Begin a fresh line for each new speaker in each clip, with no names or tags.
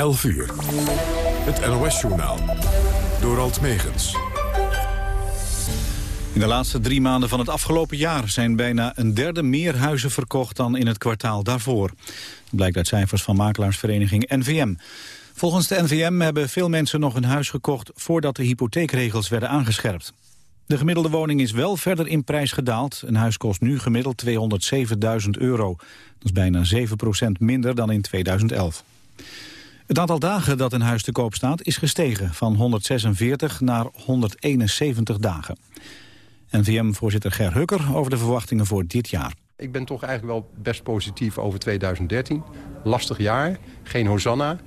11 uur. Het NOS-journaal. Door Alt Megens.
In de laatste drie maanden van het afgelopen jaar zijn bijna een derde meer huizen verkocht dan in het kwartaal daarvoor. Dat blijkt uit cijfers van makelaarsvereniging NVM. Volgens de NVM hebben veel mensen nog een huis gekocht voordat de hypotheekregels werden aangescherpt. De gemiddelde woning is wel verder in prijs gedaald. Een huis kost nu gemiddeld 207.000 euro. Dat is bijna 7% minder dan in 2011. Het aantal dagen dat een huis te koop staat is gestegen... van 146 naar 171 dagen. NVM-voorzitter Ger Hukker over de verwachtingen voor dit jaar.
Ik ben toch eigenlijk wel best positief over 2013. Lastig jaar, geen hosanna.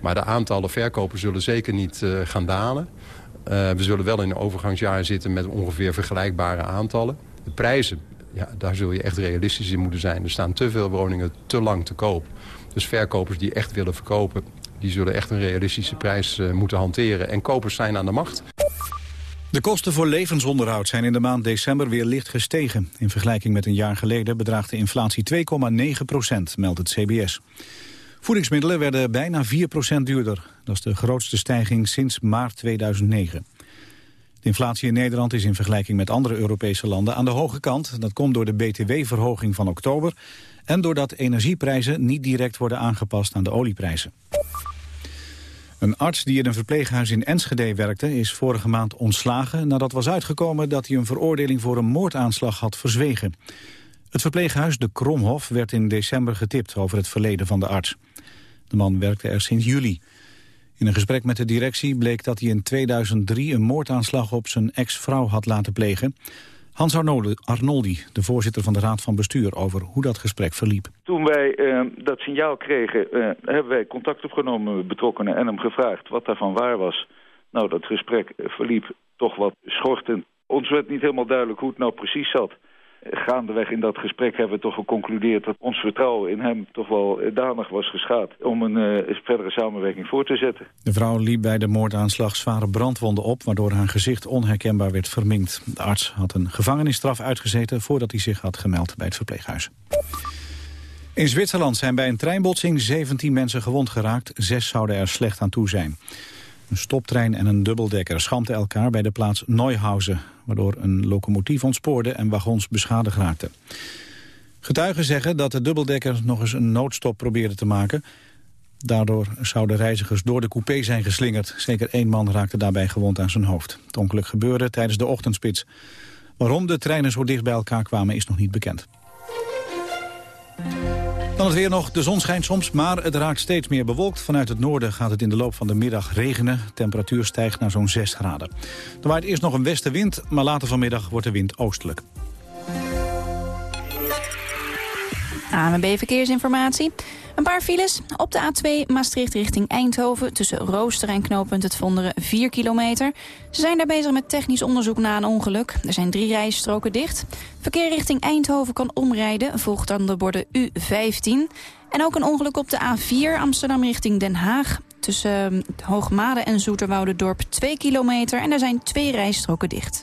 Maar de aantallen verkopen zullen zeker niet uh, gaan dalen. Uh, we zullen wel in een overgangsjaar zitten met ongeveer vergelijkbare aantallen. De prijzen, ja, daar zul je echt realistisch in moeten zijn. Er staan te veel woningen te lang te koop. Dus verkopers die echt willen verkopen... die zullen echt een realistische prijs uh, moeten hanteren. En kopers zijn aan de macht.
De kosten voor levensonderhoud zijn in de maand december weer licht gestegen. In vergelijking met een jaar geleden bedraagt de inflatie 2,9 procent, meldt het CBS. Voedingsmiddelen werden bijna 4 procent duurder. Dat is de grootste stijging sinds maart 2009. De inflatie in Nederland is in vergelijking met andere Europese landen aan de hoge kant. Dat komt door de btw-verhoging van oktober... en doordat energieprijzen niet direct worden aangepast aan de olieprijzen. Een arts die in een verpleeghuis in Enschede werkte... is vorige maand ontslagen nadat was uitgekomen... dat hij een veroordeling voor een moordaanslag had verzwegen. Het verpleeghuis De Kromhof werd in december getipt over het verleden van de arts. De man werkte er sinds juli. In een gesprek met de directie bleek dat hij in 2003 een moordaanslag op zijn ex-vrouw had laten plegen. Hans Arnoldi, de voorzitter van de Raad van Bestuur, over hoe dat gesprek verliep.
Toen wij uh, dat signaal kregen, uh, hebben wij contact opgenomen met betrokkenen en hem gevraagd wat daarvan waar was. Nou, dat gesprek verliep toch wat schortend. Ons werd niet helemaal duidelijk hoe het nou precies zat gaandeweg in dat gesprek hebben we toch geconcludeerd dat ons vertrouwen in hem toch wel danig was geschaad om een uh, verdere samenwerking voor te zetten.
De vrouw liep bij de moordaanslag zware brandwonden op, waardoor haar gezicht onherkenbaar werd verminkt. De arts had een gevangenisstraf uitgezeten voordat hij zich had gemeld bij het verpleeghuis. In Zwitserland zijn bij een treinbotsing 17 mensen gewond geraakt. Zes zouden er slecht aan toe zijn. Een stoptrein en een dubbeldekker schampten elkaar bij de plaats Neuhausen... waardoor een locomotief ontspoorde en wagons beschadigd raakten. Getuigen zeggen dat de dubbeldekker nog eens een noodstop probeerde te maken. Daardoor zouden reizigers door de coupé zijn geslingerd. Zeker één man raakte daarbij gewond aan zijn hoofd. Het ongeluk gebeurde tijdens de ochtendspits. Waarom de treinen zo dicht bij elkaar kwamen is nog niet bekend. Dan het weer nog. De zon schijnt soms, maar het raakt steeds meer bewolkt. Vanuit het noorden gaat het in de loop van de middag regenen. Temperatuur stijgt naar zo'n 6 graden. Er waait eerst nog een westenwind, maar later vanmiddag wordt de wind oostelijk.
AMB Verkeersinformatie. Een paar files. Op de A2 Maastricht richting Eindhoven... tussen Rooster en knooppunt Het Vonderen 4 kilometer. Ze zijn daar bezig met technisch onderzoek na een ongeluk. Er zijn drie rijstroken dicht. Verkeer richting Eindhoven kan omrijden. Volgt dan de borden U15. En ook een ongeluk op de A4 Amsterdam richting Den Haag. Tussen Hoogmade en Zoeterwoude-dorp 2 kilometer. En er zijn twee rijstroken dicht.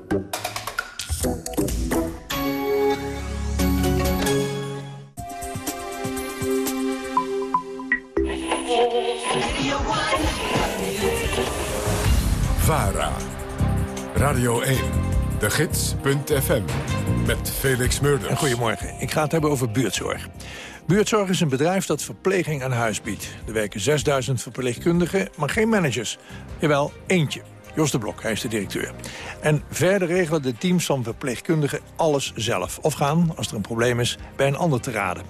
Radio 1. De Gids.fm. met Felix Meurders.
Goedemorgen. Ik ga het hebben over buurtzorg. Buurtzorg is een bedrijf dat verpleging aan huis biedt. Er werken 6000 verpleegkundigen, maar geen managers. Jawel, eentje. Jos de Blok, hij is de directeur. En verder regelen de teams van verpleegkundigen alles zelf. Of gaan, als er een probleem is, bij een ander te raden.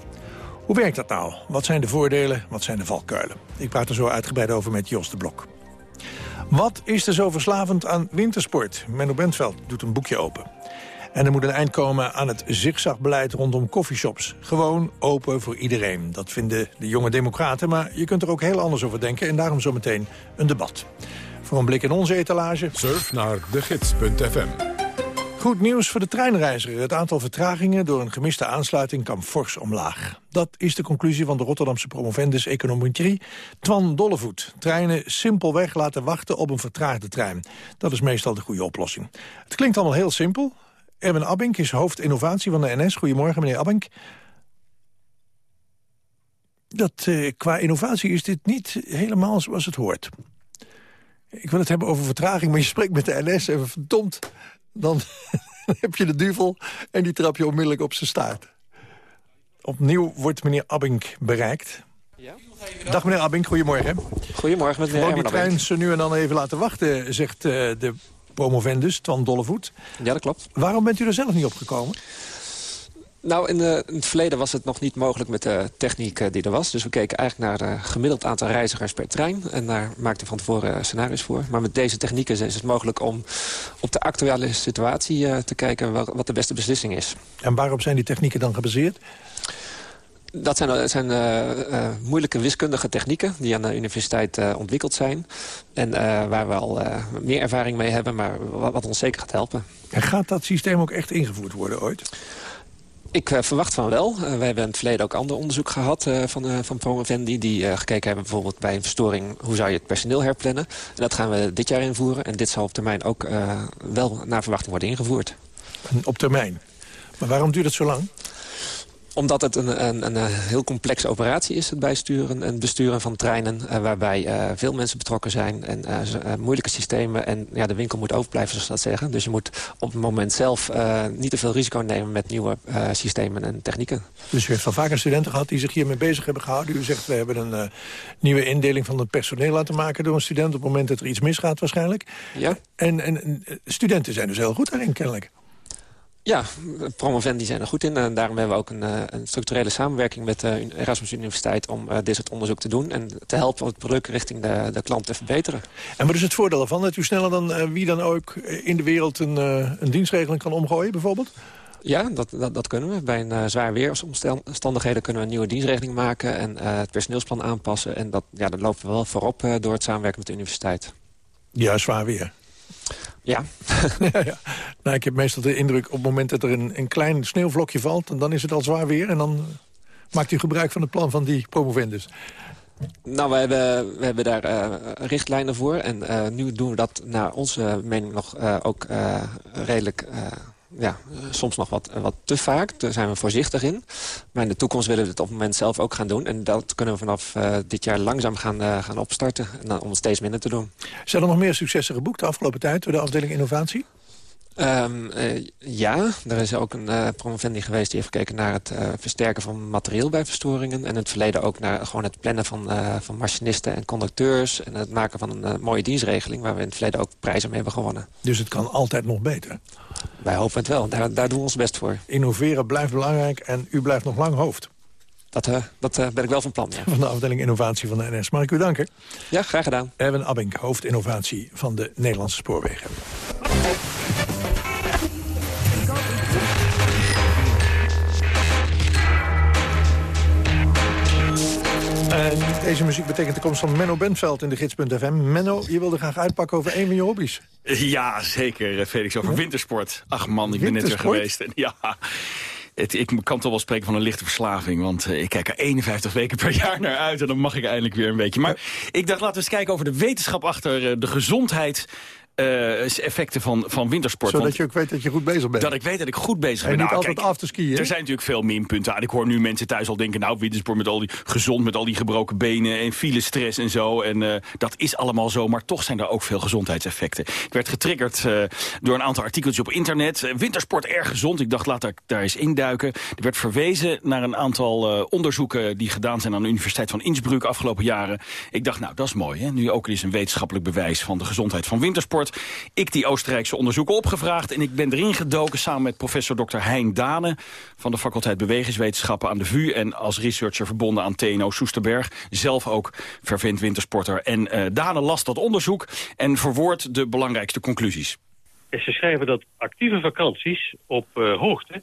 Hoe werkt dat nou? Wat zijn de voordelen, wat zijn de valkuilen? Ik praat er zo uitgebreid over met Jos de Blok. Wat is er zo verslavend aan wintersport? Menno Bentveld doet een boekje open. En er moet een eind komen aan het zigzagbeleid rondom coffeeshops. Gewoon open voor iedereen. Dat vinden de jonge democraten, maar je kunt er ook heel anders over denken... en daarom zometeen een debat. Voor een blik in onze etalage...
Surf naar degids.fm.
Goed nieuws voor de treinreiziger. Het aantal vertragingen door een gemiste aansluiting kan fors omlaag. Dat is de conclusie van de Rotterdamse promovendus econometrie Twan Dollevoet. Treinen simpelweg laten wachten op een vertraagde trein. Dat is meestal de goede oplossing. Het klinkt allemaal heel simpel. Erwin Abink is hoofd innovatie van de NS. Goedemorgen, meneer Abink. Dat, eh, qua innovatie is dit niet helemaal zoals het hoort. Ik wil het hebben over vertraging, maar je spreekt met de NS en verdomd... dan heb je de duvel en die trap je onmiddellijk op zijn staart. Opnieuw wordt meneer Abink bereikt.
Ja?
Dag meneer Abink, goedemorgen.
Goedemorgen met meneer
Gewoon die trein ze nu en dan even laten wachten, zegt eh, de promovendus, Twan Dollevoet.
Ja, dat klopt.
Waarom bent u er zelf niet op gekomen?
Nou, in, eh, in het verleden was het nog niet mogelijk met de techniek eh, die er was. Dus we keken eigenlijk naar het gemiddeld aantal reizigers per trein. En daar maakten we van tevoren eh, scenario's voor. Maar met deze technieken is het mogelijk om op de actuele situatie eh, te kijken wel- wat de beste beslissing is.
En waarop zijn die technieken dan gebaseerd?
Dat zijn, eh, zijn eh, eh, moeilijke wiskundige technieken die aan de universiteit eh, ontwikkeld zijn. En eh, waar we al eh, meer ervaring mee hebben, maar wat, wat ons zeker gaat helpen.
En gaat dat systeem ook echt ingevoerd worden ooit?
Ik eh, verwacht van wel. Eh, we hebben in het verleden ook ander onderzoek gehad eh, van, van Promovendi... die gekeken hebben bijvoorbeeld bij een verstoring... hoe zou je het personeel herplannen. En dat gaan we dit jaar invoeren. En dit zal op termijn ook wel naar verwachting worden ingevoerd.
Op termijn. Maar waarom duurt het zo lang?
Omdat het een, een, een eh, heel complexe operatie is, het bijsturen en besturen van treinen... eh, waarbij eh, veel mensen betrokken zijn en moeilijke systemen... en ja, de winkel moet overblijven, zoals ze dat zeggen. Dus je moet op het moment zelf niet te veel risico nemen... met nieuwe systemen en technieken.
Dus u heeft al vaker studenten gehad die zich hiermee bezig hebben gehouden. U zegt, we hebben een nieuwe indeling van het personeel laten maken door een student... op het moment dat er iets misgaat waarschijnlijk.
Ja?
En, en en, studenten zijn dus heel goed daarin kennelijk.
Ja, promovendi zijn er goed in. En daarom hebben we ook een, eh, een structurele samenwerking met de Erasmus Universiteit... om eh, dit soort onderzoek te doen en te helpen om het product richting de, de klant te verbeteren.
En wat is het voordeel ervan? Dat u sneller dan eh, wie dan ook eh, in de wereld een, eh, een dienstregeling kan omgooien bijvoorbeeld?
Ja, dat, dat, dat kunnen we. Bij een eh, zwaar weersomstandigheden kunnen we een nieuwe dienstregeling maken... en eh, het personeelsplan aanpassen. En dat, ja, dat lopen we wel voorop eh, door het samenwerken met de universiteit.
Ja, zwaar weer.
Ja.
ja, ja. Nou, ik heb meestal de indruk op het moment dat er een, een klein sneeuwvlokje valt... en dan is het al zwaar weer en dan maakt u gebruik van het plan van die promovendus.
Nou, we hebben, we hebben daar eh, richtlijnen voor. En eh, nu doen we dat naar onze mening nog eh, ook redelijk... ja, soms nog wat, wat te vaak. Daar zijn we voorzichtig in. Maar in de toekomst willen we het op het moment zelf ook gaan doen. En dat kunnen we vanaf eh, dit jaar langzaam gaan, eh, gaan opstarten. Om het steeds minder te doen.
Zijn er nog meer successen geboekt de afgelopen tijd... door de afdeling innovatie?
Ehm, eh, ja, er is ook een eh promovendi geweest die heeft gekeken naar het eh, versterken van materieel bij verstoringen. En in het verleden ook naar gewoon het plannen van, van machinisten en conducteurs. En het maken van een mooie dienstregeling waar we in het verleden ook prijzen mee hebben gewonnen.
Dus het kan altijd nog beter.
Wij hopen het wel, daar, daar doen we ons best voor.
Innoveren blijft belangrijk en u blijft nog lang hoofd.
Dat, dat ben ik wel van plan, ja.
Van de afdeling innovatie van de NS. Mag ik u danken?
Ja, graag gedaan.
Erwin Abink, hoofd innovatie van de Nederlandse Spoorwegen. En deze muziek betekent de komst van Menno Bentveld in de gids.fm. Menno, je wilde graag uitpakken over een van je hobby's.
Ja, zeker, eh, Felix. Over wintersport. Ach man, ik ben net weer
Wintersport?
geweest. Ja, het, ik kan toch wel spreken van een lichte verslaving. Want eh, ik kijk er 51 weken per jaar naar uit. En dan mag ik eindelijk weer een beetje. Maar ik dacht, laten we eens kijken over de wetenschap achter eh, de gezondheid eh, effecten van, van wintersport.
Zodat
Want
je ook weet dat je goed bezig bent.
dat ik weet dat ik goed bezig
En
ben.
niet
Nou,
altijd af te skiën.
Er zijn natuurlijk veel minpunten aan. Ik hoor nu mensen thuis al denken... nou, wintersport met al die gezond, met al die gebroken benen... en filestress en zo. En eh, dat is allemaal zo, maar toch zijn er ook veel gezondheidseffecten. Ik werd getriggerd eh, door een aantal artikeltjes op internet. Wintersport erg gezond. Ik dacht, laat ik daar eens induiken. Er werd verwezen naar een aantal onderzoeken... die gedaan zijn aan de Universiteit van Innsbruck afgelopen jaren. Ik dacht, nou, dat is mooi. Hè? Nu ook eens een wetenschappelijk bewijs van de gezondheid van wintersport. Ik die Oostenrijkse onderzoeken opgevraagd... en ik ben erin gedoken samen met professor Dr. Hein Dane... van de faculteit Bewegingswetenschappen aan de VU... en als researcher verbonden aan TNO Soesterberg. Zelf ook vervent wintersporter. En eh Dane las dat onderzoek en verwoordt de belangrijkste conclusies.
ze schrijven dat actieve vakanties op eh, hoogte...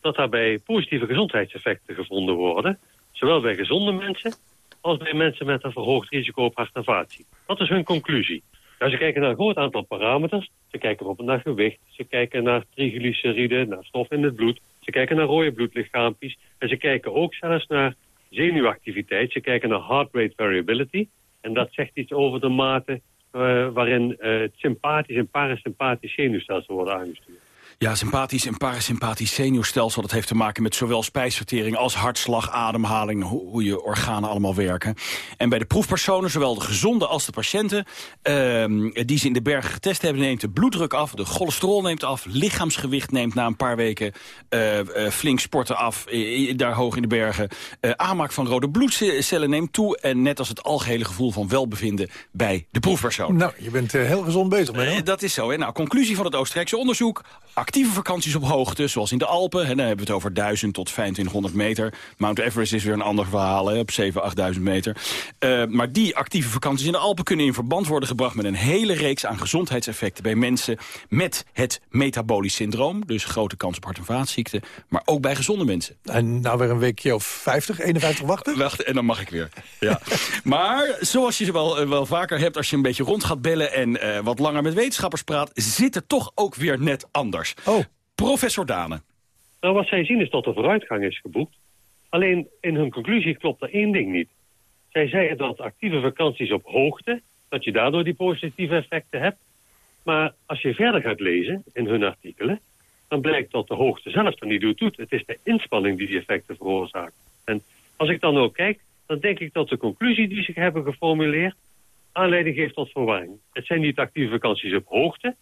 dat daarbij positieve gezondheidseffecten gevonden worden. Zowel bij gezonde mensen als bij mensen met een verhoogd risico op hart- vaatziekten. Dat is hun conclusie. Nou, ze kijken naar een groot aantal parameters. Ze kijken bijvoorbeeld naar gewicht. Ze kijken naar triglyceride, naar stof in het bloed. Ze kijken naar rode bloedlichaampjes. En ze kijken ook zelfs naar zenuwactiviteit. Ze kijken naar heart rate variability. En dat zegt iets over de mate eh, waarin eh, het sympathisch en parasympathisch zenuwstelsel worden aangestuurd.
Ja, sympathisch en parasympathisch zenuwstelsel... dat heeft te maken met zowel spijsvertering als hartslag, ademhaling... hoe, hoe je organen allemaal werken. En bij de proefpersonen, zowel de gezonde als de patiënten... ehm, die ze in de bergen getest hebben, neemt de bloeddruk af... de cholesterol neemt af, lichaamsgewicht neemt na een paar weken... eh, eh, flink sporten af, daar hoog in de bergen. Eh, aanmaak van rode bloedcellen neemt toe... en net als het algehele gevoel van welbevinden bij de proefpersoon.
Nou, je bent heel gezond bezig, Menno.
dat is zo. Hè? Nou, conclusie van het Oostenrijkse onderzoek. Actieve vakanties op hoogte, zoals in de Alpen. Hè, dan hebben we het over 1000 tot 2500 meter. Mount Everest is weer een ander verhaal, hè, op 7.000, 8000 meter. Eh, maar die actieve vakanties in de Alpen kunnen in verband worden gebracht... met een hele reeks aan gezondheidseffecten bij mensen... met het metabolisch syndroom, dus grote kans op hart- en vaatziekten... maar ook bij gezonde mensen.
En nou weer een weekje of 50, 51 wachten?
Wacht, en dan mag ik weer. Ja. maar zoals je ze wel, eh, wel vaker hebt, als je een beetje rond gaat bellen... en eh, wat langer met wetenschappers praat, zit het toch ook weer net anders.
Oh.
Professor Dane.
Nou, wat zij zien is dat er vooruitgang is geboekt. Alleen in hun conclusie klopt er één ding niet. Zij zeggen dat actieve vakanties op hoogte, dat je daardoor die positieve effecten hebt. Maar als je verder gaat lezen in hun artikelen, dan blijkt dat de hoogte zelf er niet doet. Het is de inspanning die die effecten veroorzaakt. En als ik dan ook kijk, dan denk ik dat de conclusie die ze hebben geformuleerd aanleiding geeft tot verwarring. Het zijn niet actieve vakanties op hoogte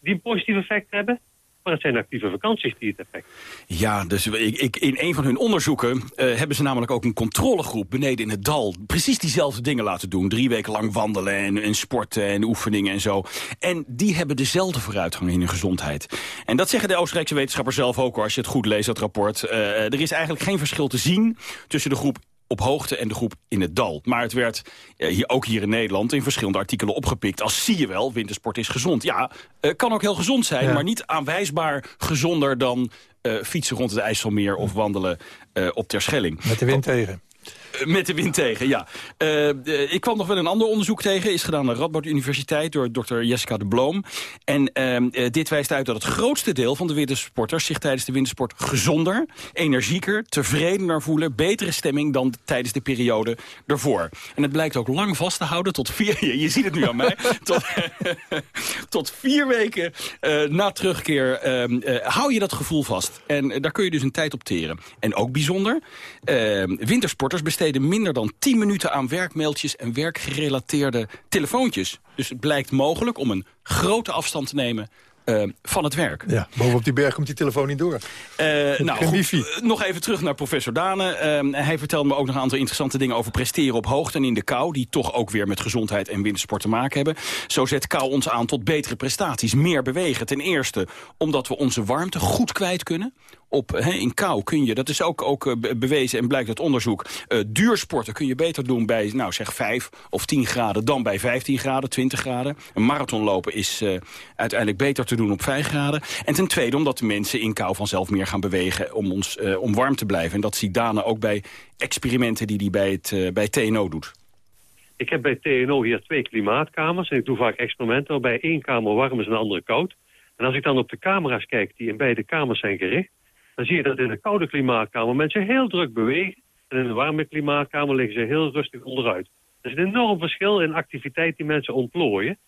die een positief effect hebben, maar het zijn actieve vakanties die het effect.
Ja, dus ik, in een van hun onderzoeken eh, hebben ze namelijk ook een controlegroep beneden in het dal. Precies diezelfde dingen laten doen. Drie weken lang wandelen en, en sporten en oefeningen en zo. En die hebben dezelfde vooruitgang in hun gezondheid. En dat zeggen de Oostenrijkse wetenschappers zelf ook als je het goed leest, dat rapport. Eh, er is eigenlijk geen verschil te zien tussen de groep op hoogte en de groep in het dal. Maar het werd eh, hier, ook hier in Nederland in verschillende artikelen opgepikt. Als zie je wel, wintersport is gezond. Ja, eh, kan ook heel gezond zijn,
Ja.
maar niet aanwijsbaar gezonder dan eh, fietsen rond het IJsselmeer of wandelen eh, op Terschelling.
Met de wind tegen.
Met de wind tegen, ja. Eh, eh, ik kwam nog wel een ander onderzoek tegen. Is gedaan aan de Radboud Universiteit door dokter Jessica de Bloom. En ehm, eh, dit wijst uit dat het grootste deel van de wintersporters... zich tijdens de wintersport gezonder, energieker, tevredener voelen... betere stemming dan tijdens de periode ervoor. En het blijkt ook lang vast te houden tot vier... Je, ziet het nu aan mij. tot, tot vier weken na terugkeer ehm, eh, hou je dat gevoel vast. En daar kun je dus een tijd op teren. En ook bijzonder, ehm, wintersporters besteden minder dan 10 minuten aan werkmailtjes en werkgerelateerde telefoontjes. Dus het blijkt mogelijk om een grote afstand te nemen eh, van het werk.
Ja, bovenop die berg komt die telefoon niet door.
Eh, nou, goed,
wifi.
eh, nog even terug naar professor Dane. Hij vertelde me ook nog een aantal interessante dingen over presteren op hoogte en in de kou. Die toch ook weer met gezondheid en wintersport te maken hebben. Zo zet kou ons aan tot betere prestaties, meer bewegen. Ten eerste omdat we onze warmte goed kwijt kunnen. Op, in kou kun je, dat is ook, ook eh, be- bewezen en blijkt uit onderzoek... eh, duursporten kun je beter doen bij nou, zeg 5 of 10 graden... dan bij 15 graden, 20 graden. Een marathon lopen is eh, uiteindelijk beter te doen op 5 graden. En ten tweede omdat de mensen in kou vanzelf meer gaan bewegen... om, ons, om warm te blijven. En dat ziet Dana ook bij experimenten die hij bij, het, bij TNO doet.
Ik heb bij TNO hier twee klimaatkamers. En ik doe vaak experimenten waarbij één kamer warm is en de andere koud. En als ik dan op de camera's kijk die in beide kamers zijn gericht... dan zie je dat in een koude klimaatkamer mensen heel druk bewegen. En in een warme klimaatkamer liggen ze heel rustig onderuit. Er is een enorm verschil in activiteit die mensen ontplooien.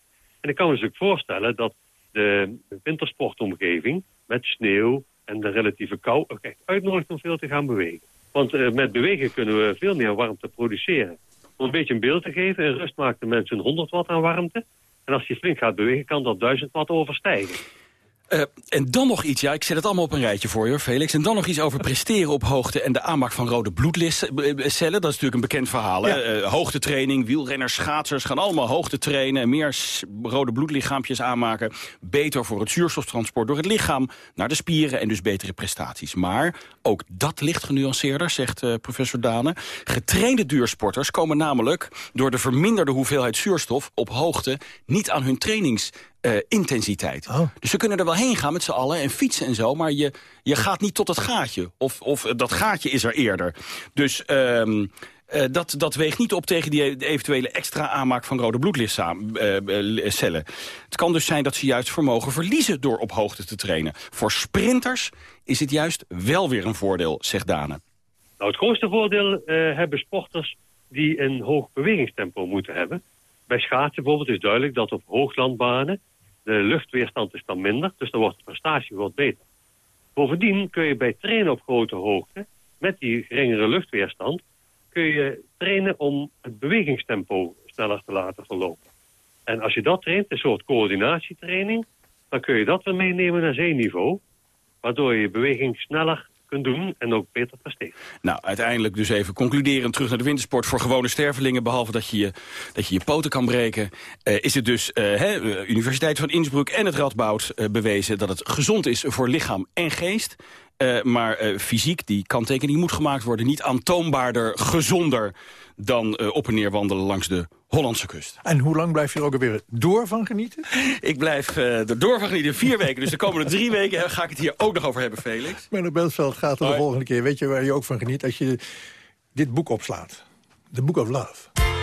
En ik kan me dus ook voorstellen dat de wintersportomgeving met sneeuw en de relatieve kou ook echt uitnodigt om veel te gaan bewegen. Want uh, met bewegen kunnen we veel meer warmte produceren. Om een beetje een beeld te geven, in rust maakt de mensen 100 watt aan warmte. En als je flink gaat bewegen, kan dat 1000 watt overstijgen.
Uh, en dan nog iets, ja, ik zet het allemaal op een rijtje voor je, Felix. En dan nog iets over presteren op hoogte en de aanmaak van rode bloedcellen. Dat is natuurlijk een bekend verhaal. Ja. Uh, hoogtetraining, wielrenners, schaatsers gaan allemaal hoogte trainen... meer rode bloedlichaampjes aanmaken. Beter voor het zuurstoftransport door het lichaam naar de spieren... en dus betere prestaties. Maar ook dat ligt genuanceerder, zegt uh, professor Dane. Getrainde duursporters komen namelijk door de verminderde hoeveelheid zuurstof... op hoogte niet aan hun trainings uh, intensiteit. Oh. Dus we kunnen er wel heen gaan met z'n allen en fietsen en zo... maar je, je gaat niet tot het gaatje. Of, of dat gaatje is er eerder. Dus... Um, uh, dat, dat weegt niet op tegen die eventuele extra aanmaak van rode bloedcellen. het kan dus zijn dat ze juist vermogen verliezen door op hoogte te trainen. Voor sprinters is het juist wel weer een voordeel, zegt Dane.
Nou, het grootste voordeel uh, hebben sporters die een hoog bewegingstempo moeten hebben. Bij schaatsen bijvoorbeeld is duidelijk dat op hooglandbanen de luchtweerstand is dan minder, dus dan wordt de prestatie wat beter. Bovendien kun je bij trainen op grote hoogte, met die geringere luchtweerstand, kun je trainen om het bewegingstempo sneller te laten verlopen. En als je dat traint, een soort coördinatietraining, dan kun je dat weer meenemen naar zeeniveau, waardoor je je beweging sneller kunt doen en ook beter presteren.
Nou, uiteindelijk dus even concluderend terug naar de wintersport... voor gewone stervelingen, behalve dat je je, dat je, je poten kan breken... Uh, is het dus uh, Universiteit van Innsbruck en het Radboud bewezen... dat het gezond is voor lichaam en geest... Maar fysiek, die kanttekening moet gemaakt worden... niet aantoonbaarder, gezonder dan op en neer wandelen langs de Hollandse kust.
En hoe lang blijf je er ook alweer door van genieten?
Ik blijf er door van genieten, vier weken. Dus de komende drie weken ga ik het hier ook nog over hebben, Felix.
Menno Beltveld gaat er de volgende keer. Weet je waar je ook van geniet? Als je dit boek opslaat. The Book of Love.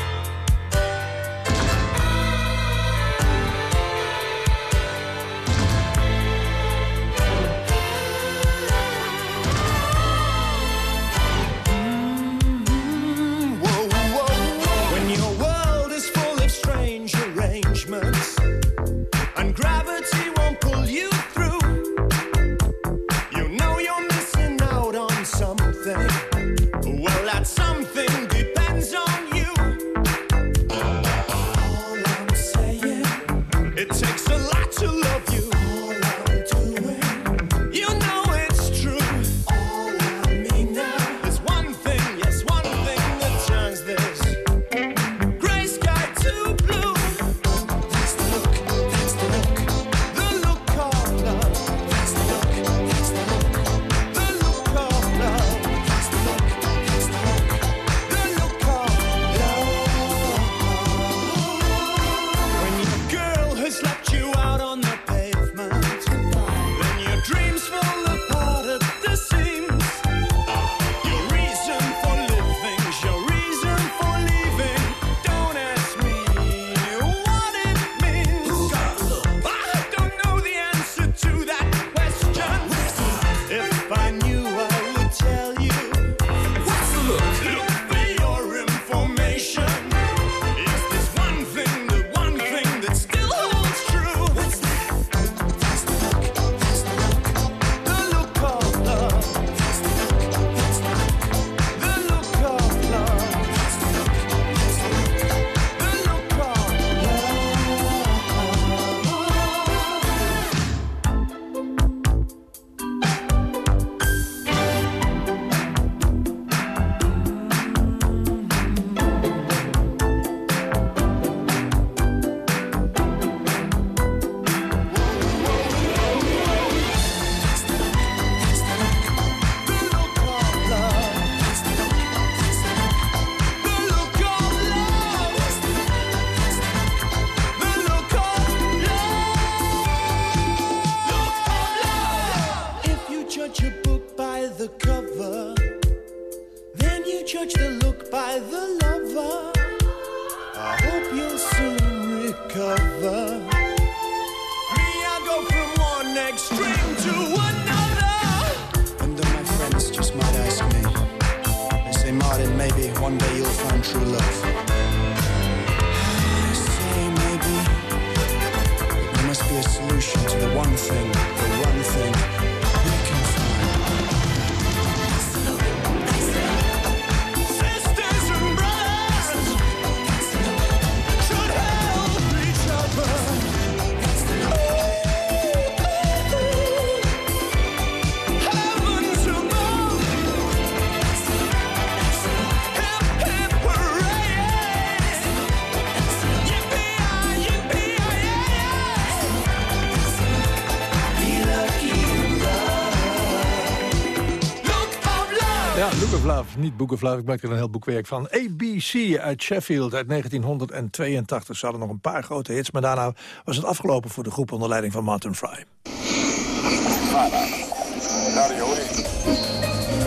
Niet Love. Ik maak er een heel boekwerk van. ABC uit Sheffield uit 1982. Ze hadden nog een paar grote hits, maar daarna was het afgelopen voor de groep onder leiding van Martin Fry.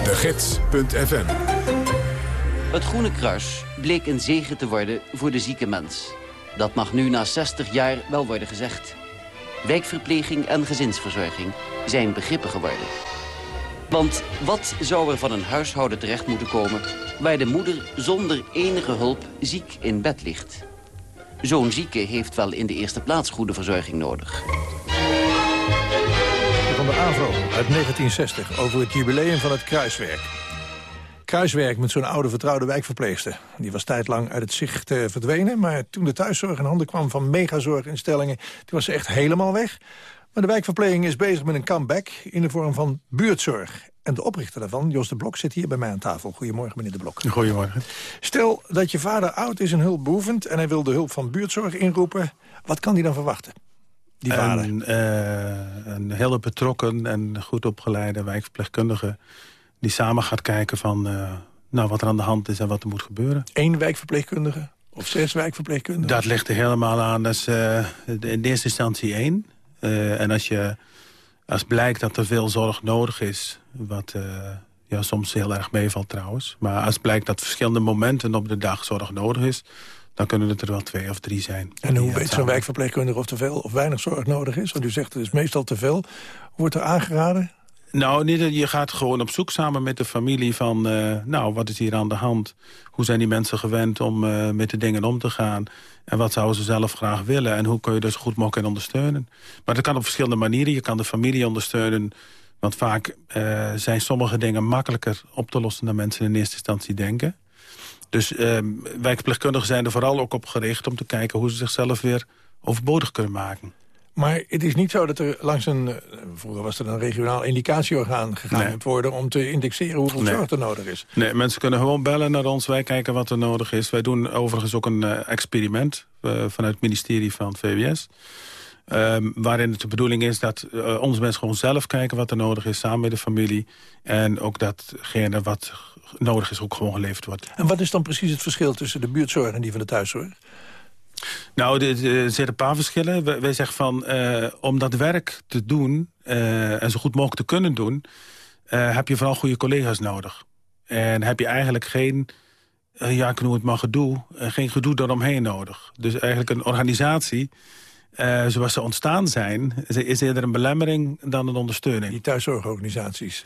De Gids.fm
Het Groene Kruis bleek een zegen te worden voor de zieke mens. Dat mag nu na 60 jaar wel worden gezegd. Wijkverpleging en gezinsverzorging zijn begrippen geworden. Want wat zou er van een huishouden terecht moeten komen... waar de moeder zonder enige hulp ziek in bed ligt? Zo'n zieke heeft wel in de eerste plaats goede verzorging nodig.
Van de AVRO uit 1960 over het jubileum van het Kruiswerk. Kruiswerk met zo'n oude vertrouwde wijkverpleegster. Die was tijdlang uit het zicht eh, verdwenen... maar toen de thuiszorg in handen kwam van megazorginstellingen... toen was ze echt helemaal weg. Maar de wijkverpleging is bezig met een comeback... in de vorm van buurtzorg. En de oprichter daarvan, Jos de Blok, zit hier bij mij aan tafel. Goedemorgen, meneer de Blok.
Goedemorgen.
Stel dat je vader oud is en hulpbehoevend... en hij wil de hulp van buurtzorg inroepen. Wat kan hij dan verwachten? Die vader.
Een, eh, een hele betrokken en goed opgeleide wijkverpleegkundige... die samen gaat kijken van eh, nou, wat er aan de hand is en wat er moet gebeuren.
Eén wijkverpleegkundige? Of zes wijkverpleegkundigen?
Dat ligt er helemaal aan. Dat is eh, in eerste instantie één. Eh, en als, je, als blijkt dat er veel zorg nodig is... wat eh, ja, soms heel erg meevalt trouwens... maar als blijkt dat verschillende momenten op de dag zorg nodig is... dan kunnen het er wel twee of drie zijn.
En hoe weet zo'n wijkverpleegkundige of er veel of weinig zorg nodig is? Want u zegt het is meestal te veel. Wordt er aangeraden?
Nou, niet, je gaat gewoon op zoek samen met de familie van... eh, nou, wat is hier aan de hand? Hoe zijn die mensen gewend om met de dingen om te gaan? En wat zouden ze zelf graag willen? En hoe kun je er zo goed mogelijk ondersteunen? Maar dat kan op verschillende manieren. Je kan de familie ondersteunen. Want vaak eh, zijn sommige dingen makkelijker op te lossen... dan mensen in eerste instantie denken. Dus eh, wijkverpleegkundigen zijn er vooral ook op gericht... om te kijken hoe ze zichzelf weer overbodig kunnen maken.
Maar het is niet zo dat er langs een... eh, Vroeger was er een regionaal indicatieorgaan gegaan
Nee.
moet worden... om te indexeren hoeveel
Nee.
zorg er nodig is.
Nee, mensen kunnen gewoon bellen naar ons. Wij kijken wat er nodig is. Wij doen overigens ook een eh, experiment eh, vanuit het ministerie van VWS. Ehm, waarin het de bedoeling is dat onze mensen gewoon zelf kijken wat er nodig is... samen met de familie. En ook datgene wat nodig is ook gewoon geleverd wordt.
En wat is dan precies het verschil tussen de buurtzorg en die van de thuiszorg?
Nou, er- er zitten een paar verschillen. Wij, wij zeggen van, eh, om dat werk te doen eh, en zo goed mogelijk te kunnen doen... eh, heb je vooral goede collega's nodig. En heb je eigenlijk geen, ja, ik noem het maar gedoe... geen gedoe eromheen nodig. Dus eigenlijk een organisatie, zoals ze ontstaan zijn... is- is eerder een belemmering dan een ondersteuning.
Die thuiszorgorganisaties.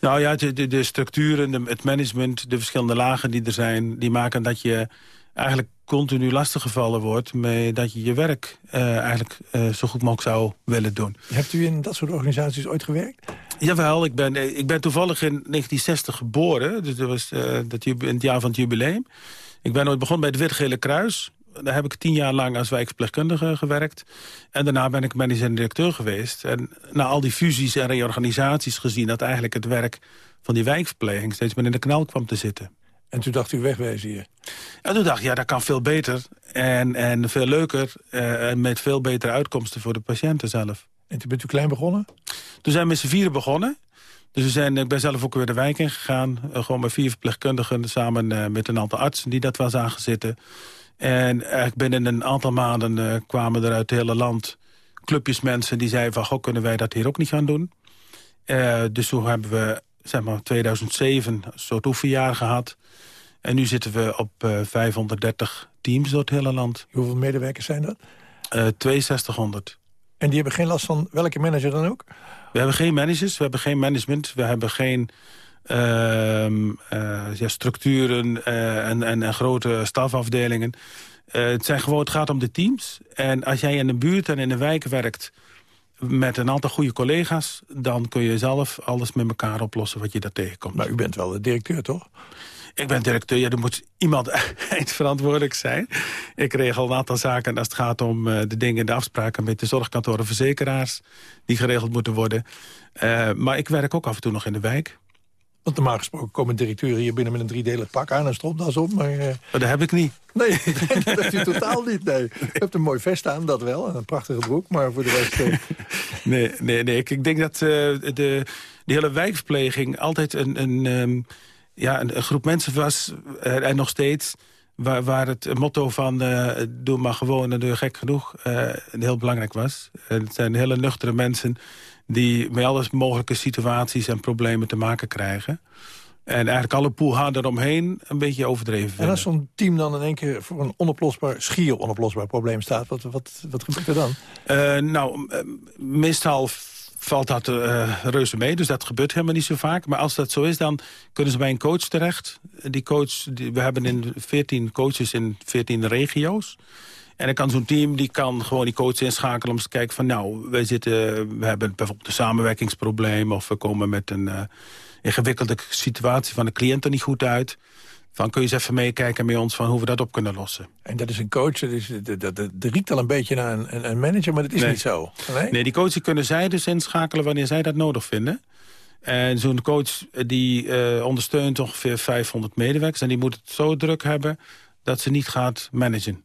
Nou ja, de, de, de structuren, de- het management, de verschillende lagen die er zijn... die maken dat je eigenlijk continu lastiggevallen wordt... met dat je je werk eh, eigenlijk eh, zo goed mogelijk zou willen doen.
Hebt u in dat soort organisaties ooit gewerkt?
Jawel, ik ben, eh, ik ben toevallig in 1960 geboren. Dus dat was dat in het jaar van het jubileum. Ik ben ooit begonnen bij het Wit-Gele Kruis. Daar heb ik tien jaar lang als wijkverpleegkundige gewerkt. En daarna ben ik manager en directeur geweest. En na al die fusies en reorganisaties gezien... dat eigenlijk het werk van die wijkverpleging steeds meer in de knal kwam te zitten.
En toen dacht u wegwezen hier.
En toen dacht ik, ja, dat kan veel beter en, en veel leuker... eh, en met veel betere uitkomsten voor de patiënten zelf.
En toen bent u klein begonnen?
Toen zijn we met z'n vieren begonnen. Dus we zijn, ik ben zelf ook weer de wijk ingegaan. Uh, gewoon met vier verpleegkundigen samen uh, met een aantal artsen die dat was aangezitten. En eigenlijk binnen een aantal maanden kwamen er uit het hele land clubjes mensen die zeiden van... Goh, kunnen wij dat hier ook niet gaan doen? Dus toen hebben we zeg maar 2007 een soort oefenjaar gehad. En nu zitten we op uh, 530 teams door het hele land.
Hoeveel medewerkers zijn dat?
Uh, 6200.
En die hebben geen last van welke manager dan ook?
We hebben geen managers, we hebben geen management, we hebben geen uh, uh, ja, structuren en, en, en, grote stafafdelingen. het, zijn gewoon, het gaat om de teams. En als jij in een buurt en in een wijk werkt met een aantal goede collega's... dan kun je zelf alles met elkaar oplossen wat je daar tegenkomt.
Maar u bent wel de directeur, toch?
Ik ben directeur, ja, er moet iemand eindverantwoordelijk zijn. Ik regel een aantal zaken als het gaat om eh, de dingen... de afspraken met de zorgkantoren, verzekeraars... die geregeld moeten worden. Eh, maar ik werk ook af en toe nog in de wijk.
Want normaal gesproken komen directeuren hier binnen met een driedelig pak aan en stropdas op. Maar, eh,
dat heb ik niet.
Nee, dat heeft u totaal niet. Nee. U hebt een mooi vest aan, dat wel. En een prachtige broek, maar voor de rest...
Nee, nee, nee. Ik, ik denk dat eh, de, de hele wijkverpleging altijd een, een, ehm, ja, een, een groep mensen was... en nog steeds... Waar, waar het motto van eh, doe maar gewoon en doe gek genoeg eh, heel belangrijk was. En het zijn hele nuchtere mensen die met alle mogelijke situaties en problemen te maken krijgen. En eigenlijk alle poeha eromheen een beetje overdreven
En als zo'n team dan in één keer voor een onoplosbaar, schier onoplosbaar probleem staat... wat, wat, wat gebeurt er dan?
Eh, nou, eh, meestal valt dat eh, reuze mee, dus dat gebeurt helemaal niet zo vaak. Maar als dat zo is, dan kunnen ze bij een coach terecht. Die coach, we hebben in 14 coaches in 14 regio's. En dan kan zo'n team die kan gewoon die coach inschakelen om te kijken van... nou, wij zitten, we hebben bijvoorbeeld een samenwerkingsprobleem... of we komen met een eh, ingewikkelde situatie van de cliënt er niet goed uit... Van kun je eens even meekijken met ons van hoe we dat op kunnen lossen.
En dat is een coach, dat, is, dat, dat, dat riekt al een beetje naar een, een- manager, maar dat is
Nee.
niet zo. Nee?
Nee, die coaches kunnen zij dus inschakelen wanneer zij dat nodig vinden. En zo'n coach eh, die eh, ondersteunt ongeveer 500 medewerkers... en die moet het zo druk hebben dat ze niet gaat managen.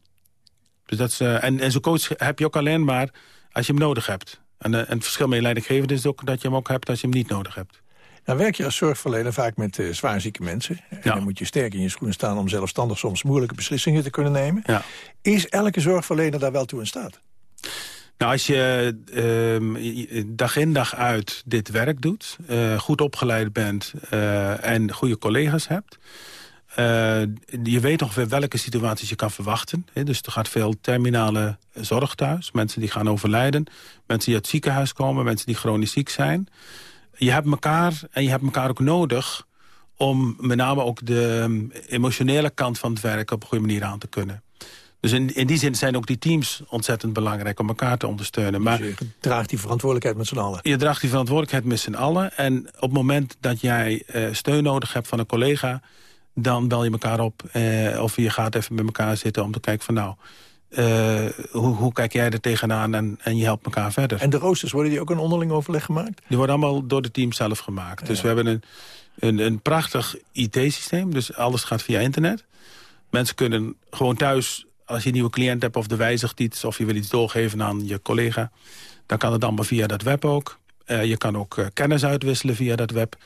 Dus dat ze, en en zo'n coach heb je ook alleen maar als je hem nodig hebt. En, eh, en het verschil met je leidinggevende is ook dat je hem ook hebt als je hem niet nodig hebt.
Nou werk je als zorgverlener vaak met eh, zwaarzieke mensen. En dan moet je sterk in je schoenen staan om zelfstandig soms moeilijke beslissingen te kunnen nemen.
Ja.
Is elke zorgverlener daar wel toe in staat?
Nou, als je ehm, dag in dag uit dit werk doet... eh, goed opgeleid bent eh, en goede collega's hebt... je weet ongeveer welke situaties je kan verwachten. Dus er gaat veel terminale zorg thuis. Mensen die gaan overlijden. Mensen die uit het ziekenhuis komen. Mensen die chronisch ziek zijn. Je hebt elkaar en je hebt elkaar ook nodig... om met name ook de emotionele kant van het werk... op een goede manier aan te kunnen. Dus in, in die zin zijn ook die teams ontzettend belangrijk om elkaar te ondersteunen. Maar
Dus je draagt die verantwoordelijkheid met z'n allen.
je draagt die verantwoordelijkheid met z'n allen. En op het moment dat jij eh, steun nodig hebt van een collega... dan bel je elkaar op eh, of je gaat even met elkaar zitten om te kijken van... nou, eh, hoe, hoe kijk jij er tegenaan en, en je helpt elkaar verder.
En de roosters, worden die ook in onderling overleg gemaakt?
Die worden allemaal door de team zelf gemaakt. Dus we hebben een, een, een prachtig IT-systeem. Dus alles gaat via internet. Mensen kunnen gewoon thuis, als je een nieuwe cliënt hebt... of er wijzigt iets, of je wil iets doorgeven aan je collega... dan kan het allemaal via dat web ook. Eh, je kan ook eh, kennis uitwisselen via dat web.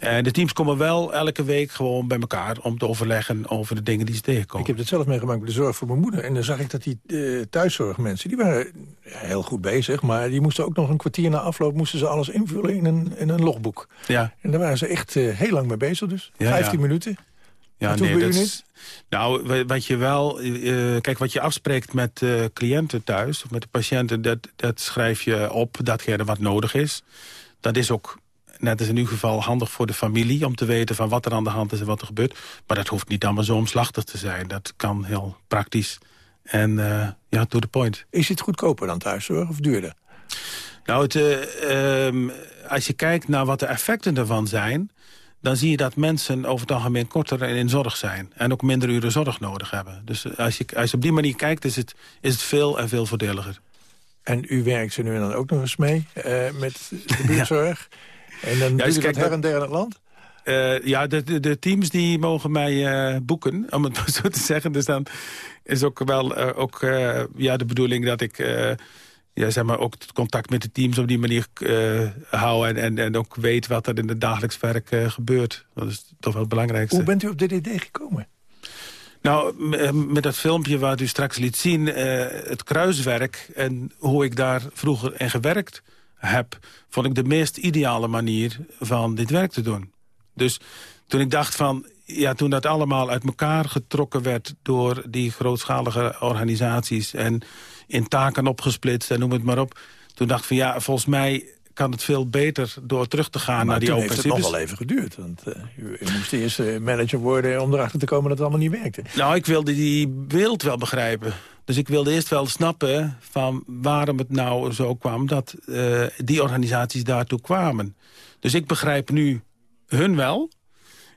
En de teams komen wel elke week gewoon bij elkaar... om te overleggen over de dingen die ze tegenkomen.
Ik heb het zelf meegemaakt bij de zorg voor mijn moeder. En dan zag ik dat die eh, thuiszorgmensen, die waren heel goed bezig. Maar die moesten ook nog een kwartier na afloop moesten ze alles invullen in een, in een logboek.
Ja.
En daar waren ze echt eh, heel lang mee bezig dus.
Ja,
15
ja.
minuten.
Ja, nee, dat is- Nou, wa- wat je wel... eh, kijk, wat je afspreekt met eh, cliënten thuis... of met de patiënten, dat, dat schrijf je op, datgene wat nodig is. Dat is ook, net als in uw geval, handig voor de familie... om te weten van wat er aan de hand is en wat er gebeurt. Maar dat hoeft niet allemaal zo omslachtig te zijn. Dat kan heel praktisch. En eh, ja, to the point.
Is het goedkoper dan thuiszorg of duurder?
Nou, het, eh, ehm, als je kijkt naar wat de effecten ervan zijn... dan zie je dat mensen over het algemeen korter in zorg zijn. En ook minder uren zorg nodig hebben. Dus als je, als je op die manier kijkt, is het, is het veel en veel voordeliger.
En u werkt er nu en dan ook nog eens mee eh, met de buurtzorg. En dan
Ja,
doet
dus
u dat her en der in het land?
Eh, ja, de, de, teams die mogen mij eh, boeken, om het maar zo te zeggen. Dus dan is ook wel eh, ook, ja, de bedoeling dat ik ja, zeg maar, ook het contact met de teams op die manier hou... En, en, en ook weet wat er in het dagelijks werk gebeurt. Dat is toch wel het belangrijkste.
Hoe bent u op dit idee gekomen?
Nou, met dat filmpje wat u straks liet zien, het kruiswerk... en hoe ik daar vroeger in gewerkt heb... vond ik de meest ideale manier van dit werk te doen. Dus toen ik dacht van... Ja, toen dat allemaal uit elkaar getrokken werd door die grootschalige organisaties... en in taken opgesplitst en noem het maar op... toen dacht ik van ja, volgens mij kan het veel beter door terug te gaan
Maar
naar die
toen
open
heeft het nog wel even geduurd. Want eh, u, u moest eerst eh, manager worden om erachter te komen dat het allemaal niet werkte.
Nou, ik wilde die wereld wel begrijpen. Dus ik wilde eerst wel snappen van waarom het nou zo kwam... dat eh, die organisaties daartoe kwamen. Dus ik begrijp nu hun wel.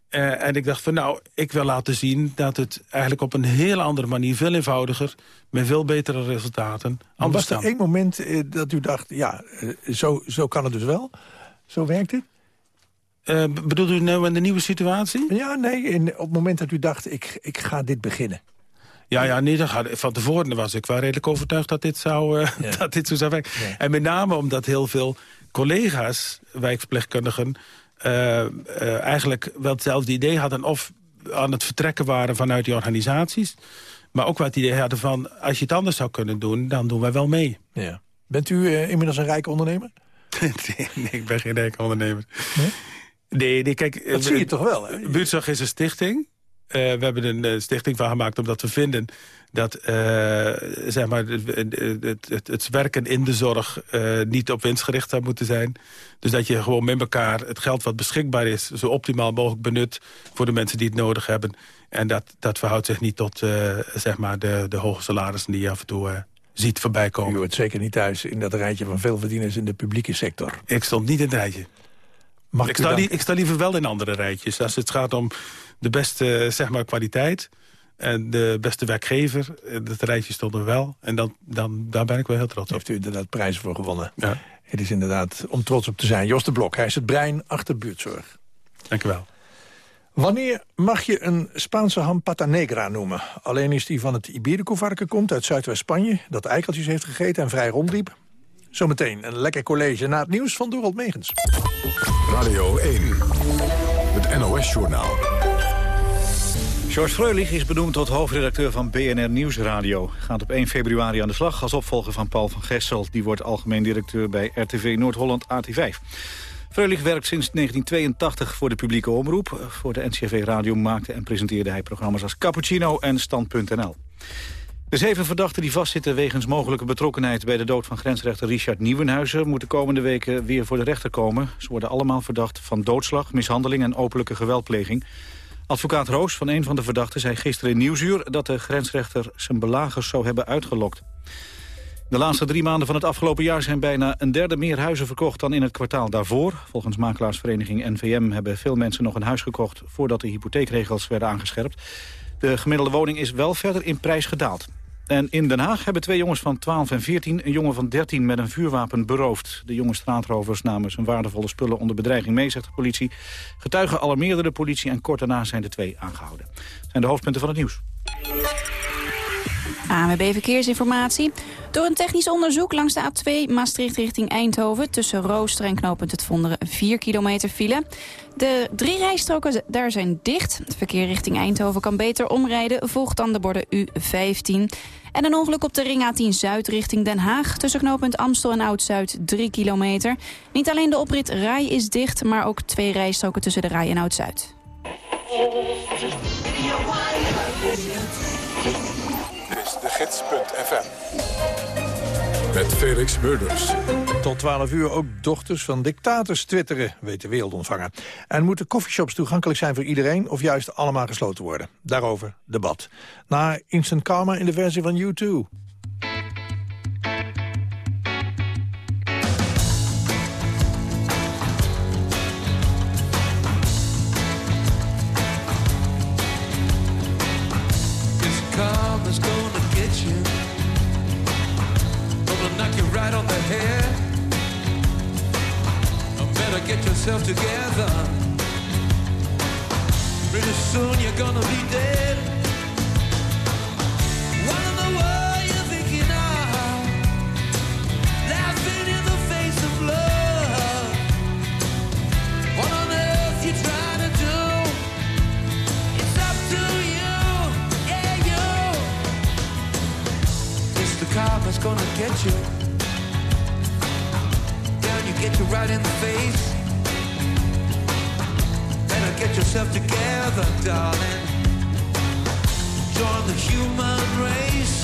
Eh, en ik dacht van nou, ik wil laten zien dat het eigenlijk op een heel andere manier... veel eenvoudiger, met veel betere resultaten anders
was er één moment eh, dat u dacht, ja, zo, zo kan het dus wel? Zo werkt het?
B- bedoelt u nou in de nieuwe situatie?
Ja, nee, in, op het moment dat u dacht, ik, ik ga dit beginnen.
Ja, ja, nee, dat gaat, van tevoren was ik wel redelijk overtuigd dat dit, zou, eh, dat dit zo zou werken. En met name omdat heel veel collega's, wijkverpleegkundigen... eh, eh, eigenlijk wel hetzelfde idee hadden... of aan het vertrekken waren vanuit die organisaties... maar ook wel het idee hadden van... als je het anders zou kunnen doen, dan doen wij wel mee.
Ja. Bent u inmiddels een rijke ondernemer?
nee, ik ben geen rijke ondernemer. Nee, nee, kijk...
Dat zie je toch wel, hè?
Buurtzorg is een stichting. Eh, we hebben een eh, stichting van gemaakt omdat we vinden dat eh, zeg maar, het, het, het, werken in de zorg niet op winstgericht zou moeten zijn. Dus dat je gewoon met elkaar het geld wat beschikbaar is... zo optimaal mogelijk benut voor de mensen die het nodig hebben. En dat, dat verhoudt zich niet tot zeg maar de, de hoge salarissen die je af en toe ziet voorbij komen.
U hoort zeker niet thuis in dat rijtje van veel verdieners in de publieke sector.
Ik stond niet in het rijtje.
Mag
ik, sta
dan-
li- ik sta liever wel in andere rijtjes. Als het gaat om de beste zeg maar, kwaliteit en de beste werkgever. eh, Dat rijtje stond er wel. En dan, dan, daar ben ik wel heel trots op.
Heeft u inderdaad prijzen voor gewonnen.
Ja.
Het is inderdaad om trots op te zijn. Jos de Blok, hij is het brein achter buurtzorg.
Dank u wel.
Wanneer mag je een Spaanse ham pata negra noemen? Alleen is die van het Iberico-varken komt uit Zuidwest-Spanje... dat eikeltjes heeft gegeten en vrij rondliep. Zometeen een lekker college na het nieuws van Dorald Megens.
Radio 1, het NOS-journaal.
George Freulich is benoemd tot hoofdredacteur van BNR Nieuwsradio. Gaat op 1 februari aan de slag als opvolger van Paul van Gessel. Die wordt algemeen directeur bij RTV Noord-Holland AT5. Freulich werkt sinds 1982 voor de publieke omroep. Voor de NCRV Radio maakte en presenteerde hij programma's als Cappuccino en Stand.nl. De zeven verdachten die vastzitten wegens mogelijke betrokkenheid... bij de dood van grensrechter Richard Nieuwenhuizen... moeten komende weken weer voor de rechter komen. Ze worden allemaal verdacht van doodslag, mishandeling en openlijke geweldpleging. Advocaat Roos van een van de verdachten zei gisteren in Nieuwsuur... dat de grensrechter zijn belagers zou hebben uitgelokt. De laatste drie maanden van het afgelopen jaar zijn bijna een derde meer huizen verkocht dan in het kwartaal daarvoor. Volgens makelaarsvereniging NVM hebben veel mensen nog een huis gekocht voordat de hypotheekregels werden aangescherpt. De gemiddelde woning is wel verder in prijs gedaald. En in Den Haag hebben twee jongens van 12 en 14 een jongen van 13 met een vuurwapen beroofd. De jonge straatrovers namen zijn waardevolle spullen onder bedreiging mee, zegt de politie. Getuigen alarmeerden de politie en kort daarna zijn de twee aangehouden. Dat zijn de hoofdpunten van het nieuws.
ANWB Verkeersinformatie. Door een technisch onderzoek langs de A2 Maastricht richting Eindhoven... tussen Rooster en knooppunt Het Vonderen 4 kilometer file. De drie rijstroken daar zijn dicht. Het verkeer richting Eindhoven kan beter omrijden. Volgt dan de borden U15. En een ongeluk op de ring A10 Zuid richting Den Haag. Tussen knooppunt Amstel en Oud-Zuid 3 kilometer. Niet alleen de oprit Rai is dicht... maar ook twee rijstroken tussen de Rai en Oud-Zuid.
gids.fm. Met Felix Murders.
Tot 12 uur ook dochters van dictators twitteren, weet de wereld ontvangen. En moeten coffeeshops toegankelijk zijn voor iedereen... of juist allemaal gesloten worden? Daarover debat. Na Instant Karma in de versie van U2.
Yourself together. Pretty soon you're gonna be dead. What in the world you thinking of? Laughing in the face of love. What on earth you trying to do? It's up to you, yeah, you. It's the karma's gonna get you. Down, you get you right in the face. Get yourself together, darling. Join the human race.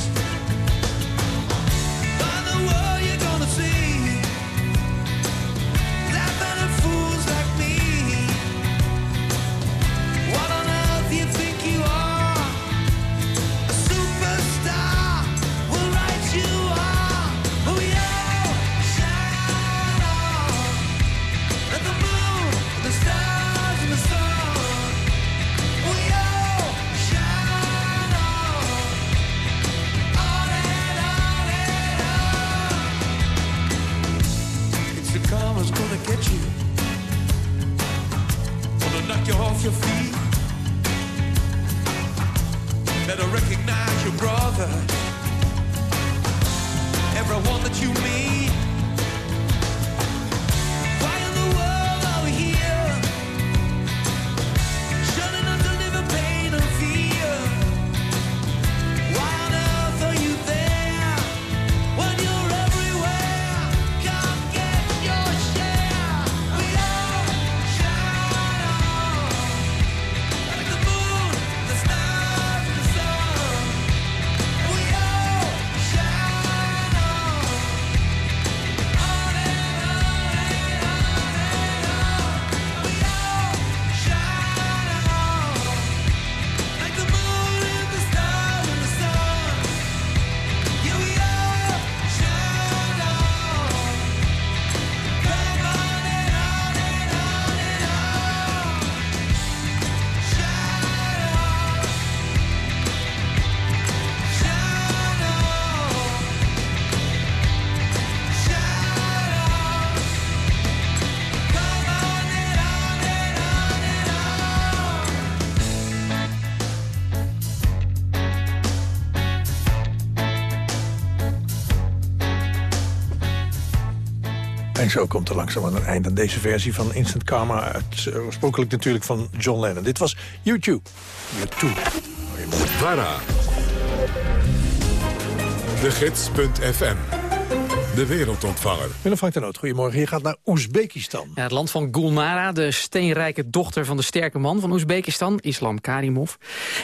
En zo komt er langzaam aan een eind aan deze versie van Instant Karma. uit, eh, oorspronkelijk natuurlijk van John Lennon. Dit was YouTube. YouTube.
VARA. De Gids.fm. De wereldontvanger.
Willem Frank de Noot, goedemorgen. Je gaat naar Oezbekistan.
Ja, het land van Gulnara, de steenrijke dochter van de sterke man van Oezbekistan, Islam Karimov.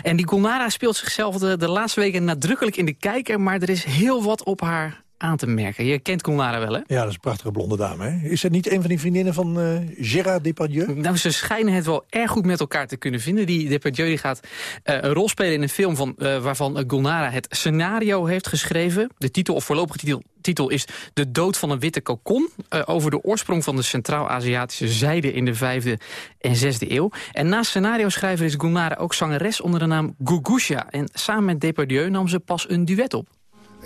En die Gulnara speelt zichzelf de, de laatste weken nadrukkelijk in de kijker, maar er is heel wat op haar aan te merken. Je kent Gulnara wel, hè?
Ja, dat is een prachtige blonde dame. Hè? Is dat niet een van die vriendinnen van eh Gérard Depardieu?
Nou, ze schijnen het wel erg goed met elkaar te kunnen vinden. Die Depardieu die gaat eh, een rol spelen in een film van, eh, waarvan Gulnara het scenario heeft geschreven. De titel, of voorlopige titel, titel is De dood van een witte kokon. over de oorsprong van de Centraal-Aziatische zijde in de vijfde en zesde eeuw. En naast scenario schrijver is Gulnara ook zangeres onder de naam Gugusha. En samen met Depardieu nam ze pas een duet op.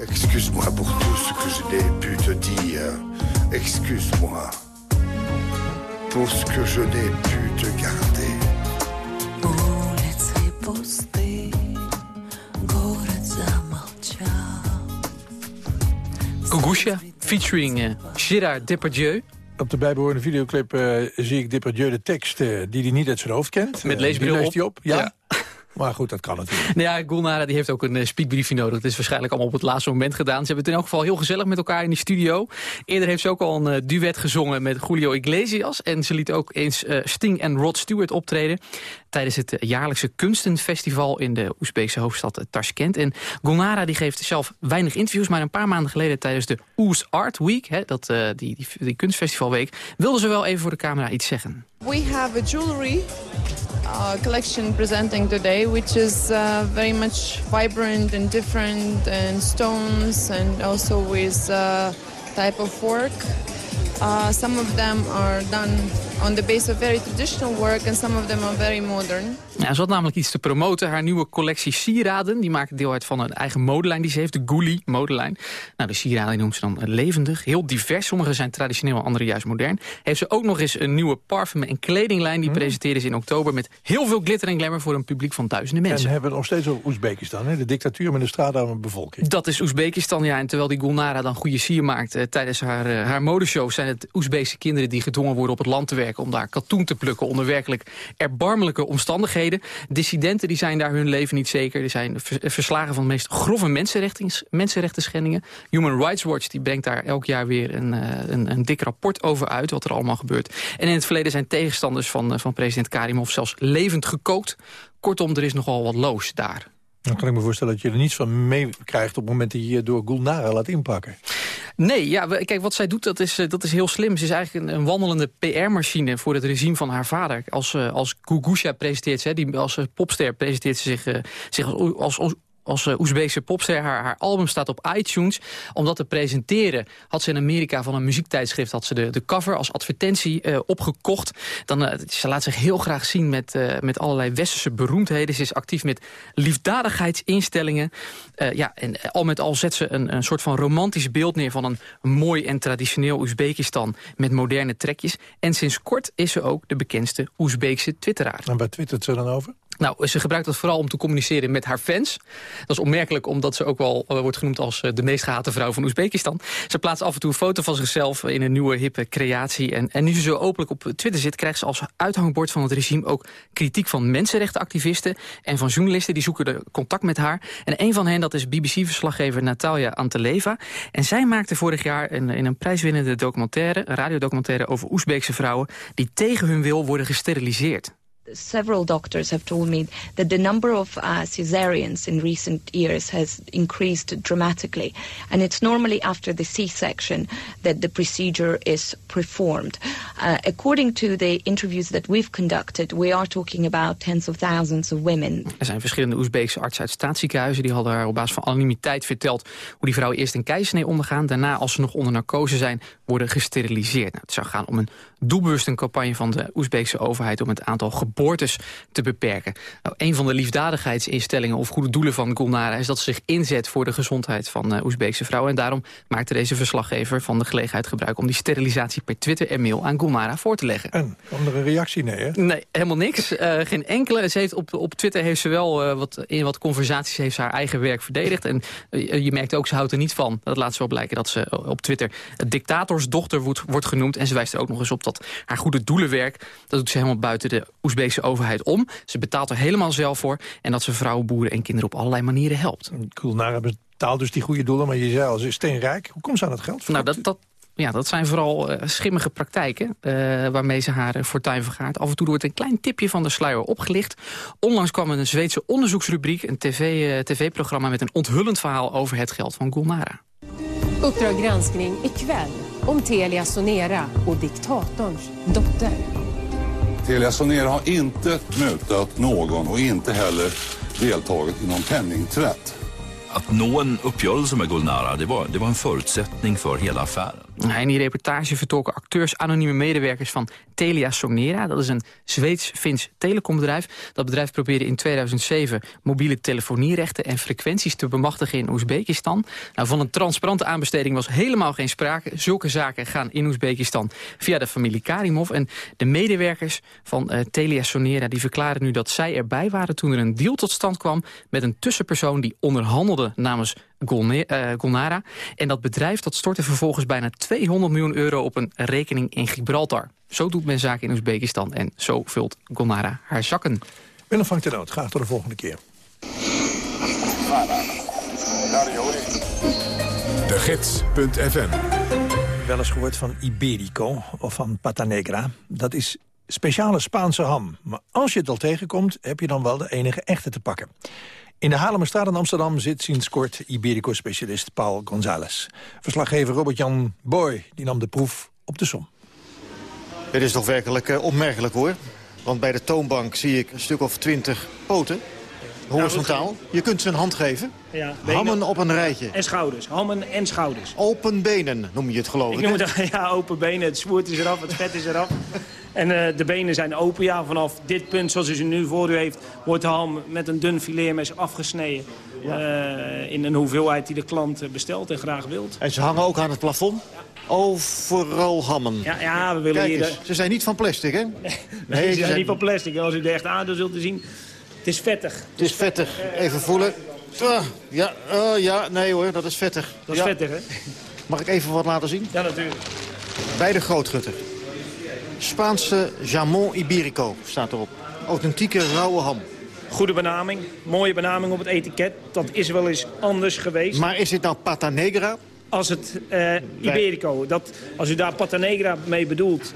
Excuse-moi pour tout ce que je n'ai pu te dire. Excuse-moi pour ce que je n'ai pu te garder.
Улицы пусты, город замолчал.
Gugusha, featuring eh, Gérard Depardieu.
Op de bijbehorende videoclip eh, zie ik Depardieu de tekst eh, die hij niet uit zijn hoofd kent.
Met
Eh,
leesbril
die leest
op.
hij op. Ja.
Ja.
Maar goed, dat kan natuurlijk.
Nou ja, Gulnara die heeft ook een eh, speakbriefje nodig. Het is waarschijnlijk allemaal op het laatste moment gedaan. Ze hebben het in elk geval heel gezellig met elkaar in die studio. Eerder heeft ze ook al een eh, duet gezongen met Julio Iglesias. En ze liet ook eens eh, Sting en Rod Stewart optreden... tijdens het jaarlijkse kunstenfestival in de Oezbeekse hoofdstad Tashkent. En Gulnara die geeft zelf weinig interviews... maar een paar maanden geleden tijdens de Oez Art Week... Hè, dat, eh, die, die, die kunstfestivalweek... wilde ze wel even voor de camera iets zeggen.
We have a jewelry uh, collection presenting today, which is uh, very much vibrant and different, and stones, and also with uh, type of work. Uh, some of them are done on the base of very traditional work, and some of them are very modern.
Ja, ze had namelijk iets te promoten. Haar nieuwe collectie sieraden. Die maken deel uit van een eigen modelijn die ze heeft. De Guli modelijn. Nou, de sieraden noemt ze dan levendig. Heel divers. Sommige zijn traditioneel, andere juist modern. Heeft ze ook nog eens een nieuwe parfum- en kledinglijn. Die presenteerde ze in oktober met heel veel glitter en glamour... voor een publiek van duizenden mensen.
En hebben we nog steeds over Oezbekistan, hè? de dictatuur met een straatarme bevolking.
Dat is Oezbekistan, ja. En terwijl die Gulnara dan goede sier maakt eh, tijdens haar, eh, haar modeshow... zijn het Oezbeekse kinderen die gedwongen worden op het land te werken... om daar katoen te plukken onder werkelijk erbarmelijke omstandigheden. Dissidenten die zijn daar hun leven niet zeker. Er zijn vers- verslagen van de meest grove mensenrechten schendingen. Human Rights Watch die brengt daar elk jaar weer een, eh, een, een dik rapport over uit... wat er allemaal gebeurt. En in het verleden zijn tegenstanders van, eh, van president Karimov zelfs levend gekookt. Kortom, er is nogal wat loos daar.
Dan kan ik me voorstellen dat je er niets van meekrijgt... op het moment dat je je door Gulnara laat inpakken.
Nee, ja, kijk, wat zij doet, dat is, eh, dat is heel slim. Ze is eigenlijk een, wandelende PR-machine voor het regime van haar vader. Als, eh, als Gugusha presenteert ze, die, als eh, popster presenteert ze zich, zich als, als, als uh, Oezbeekse popster. Haar, haar album staat op iTunes. Om dat te presenteren had ze in Amerika van een muziektijdschrift... had ze de, de cover als advertentie uh, opgekocht. Dan, uh, ze laat zich heel graag zien met, met allerlei westerse beroemdheden. Ze is actief met liefdadigheidsinstellingen. Ja, en al met al zet ze een, een soort van romantisch beeld neer... van een mooi en traditioneel Oezbekistan met moderne trekjes. En sinds kort is ze ook de bekendste Oezbeekse twitteraar.
En waar twittert ze dan over?
Nou, ze gebruikt dat vooral om te communiceren met haar fans. Dat is opmerkelijk omdat ze ook wel uh, wordt genoemd als uh, de meest gehate vrouw van Oezbekistan. Ze plaatst af en toe een foto van zichzelf in een nieuwe hippe creatie. En, en nu ze zo openlijk op Twitter zit, krijgt ze als uithangbord van het regime ook kritiek van mensenrechtenactivisten en van journalisten die zoeken de contact met haar. En een van hen, dat is BBC-verslaggever Natalia Anteleva. En zij maakte vorig jaar een, in een prijswinnende documentaire, een radiodocumentaire over Oezbeekse vrouwen die tegen hun wil worden gesteriliseerd.
Several doctors have told me that the number of uh, cesareans in recent years has increased dramatically. And it's normally after the C-section that the procedure is performed. Uh, according to the interviews that we've conducted, we are talking about tens of thousands of women.
Er zijn verschillende Oezbeekse artsen uit staatsziekenhuizen... die hadden haar op basis van anonimiteit verteld... hoe die vrouwen eerst een keizersnee ondergaan... daarna, als ze nog onder narcose zijn, worden gesteriliseerd. Nou, het zou gaan om een doelbewuste campagne van de Oezbeekse overheid... om het aantal geboortes te beperken. Nou, een van de liefdadigheidsinstellingen of goede doelen van Gulnara... is dat ze zich inzet voor de gezondheid van uh, Oezbeekse vrouwen. En daarom maakte deze verslaggever van de gelegenheid gebruik... om die sterilisatie per Twitter en mail aan Gulnara voor te leggen.
En, kwam er een reactie? Nee, hè?
Nee, helemaal niks. Uh, geen enkele. Ze heeft op, op Twitter heeft ze wel uh, wat, in wat conversaties heeft ze haar eigen werk verdedigd. En je merkt ook, ze houdt er niet van. Dat laat ze wel blijken dat ze op Twitter dictatorsdochter wordt, wordt genoemd. En ze wijst er ook nog eens op dat haar goede doelenwerk... dat doet ze helemaal buiten de Oezbeekse overheid om. Ze betaalt er helemaal zelf voor. En dat ze vrouwen, boeren en kinderen op allerlei manieren helpt.
Gulnara betaalt dus die goede doelen, maar je zei al, ze is steenrijk. Hoe komt ze aan het geld?
Nou, dat, dat, ja, dat zijn vooral uh, schimmige praktijken uh, waarmee ze haar uh, fortuin vergaart. Af en toe wordt een klein tipje van de sluier opgelicht. Onlangs kwam een Zweedse onderzoeksrubriek, een tv-programma... TV met een onthullend verhaal over het geld van Gulnara.
Uppdrag granskning ikväll om Telia Sonera och diktatorns dotter.
Telia Sonera har inte mutat någon och inte heller deltagit i någon penningtvätt.
Att nå en uppgörelse med Gulnara, det var, det var en förutsättning för hela affären.
In die reportage vertolken acteurs anonieme medewerkers van Telia Sonera. Dat is een Zweeds-Fins telecombedrijf. Dat bedrijf probeerde in 2007 mobiele telefonierechten en frequenties te bemachtigen in Oezbekistan. Nou, van een transparante aanbesteding was helemaal geen sprake. Zulke zaken gaan in Oezbekistan via de familie Karimov. En de medewerkers van uh, Telia Sonera die verklaren nu dat zij erbij waren toen er een deal tot stand kwam met een tussenpersoon die onderhandelde namens Golnara. En dat bedrijf dat stortte vervolgens bijna 200 miljoen euro op een rekening in Gibraltar. Zo doet men zaken in Oezbekistan en zo vult Golnara haar zakken.
Willem van ten Noot, graag tot de volgende keer.
De Gids.fm
Wel eens gehoord van Iberico of van Pata Negra. Dat is speciale Spaanse ham. Maar als je het al tegenkomt, heb je dan wel de enige echte te pakken. In de Haarlemmerstraat in Amsterdam zit sinds kort Iberico-specialist Paul González. Verslaggever Robert-Jan Boy die nam de proef op de som.
Het is toch werkelijk uh, opmerkelijk hoor. Want bij de toonbank zie ik een stuk of twintig poten. Horizontaal. Je kunt ze een hand geven.
Ja,
Hammen op een rijtje.
En schouders. Hammen en schouders.
Open benen noem je het geloof ik.
Ik noem het, ja, open benen. Het zwoert is eraf, het vet is eraf. En uh, de benen zijn open, ja. Vanaf dit punt, zoals u ze nu voor u heeft... wordt de ham met een dun fileermes afgesneden. Uh, in een hoeveelheid die de klant bestelt en graag wilt.
En ze hangen ook aan het plafond? Overal hammen.
Ja, ja we willen
Kijk
hier...
eens, ze zijn niet van plastic, hè?
Nee, nee ze, zijn niet van plastic. Als u er echt aan zult zien... Het is vettig.
Het is vettig. Even voelen. Ah, ja, uh, ja, nee hoor, dat is vettig.
Dat is
ja.
vettig, hè?
Mag ik even wat laten zien?
Ja, natuurlijk.
Bij de grootgutter. Spaanse jamon iberico staat erop. Authentieke rauwe ham.
Goede benaming, mooie benaming op het etiket. Dat is wel eens anders geweest.
Maar is dit nou pata negra?
Als het uh, Iberico, dat, als u daar pata negra mee bedoelt...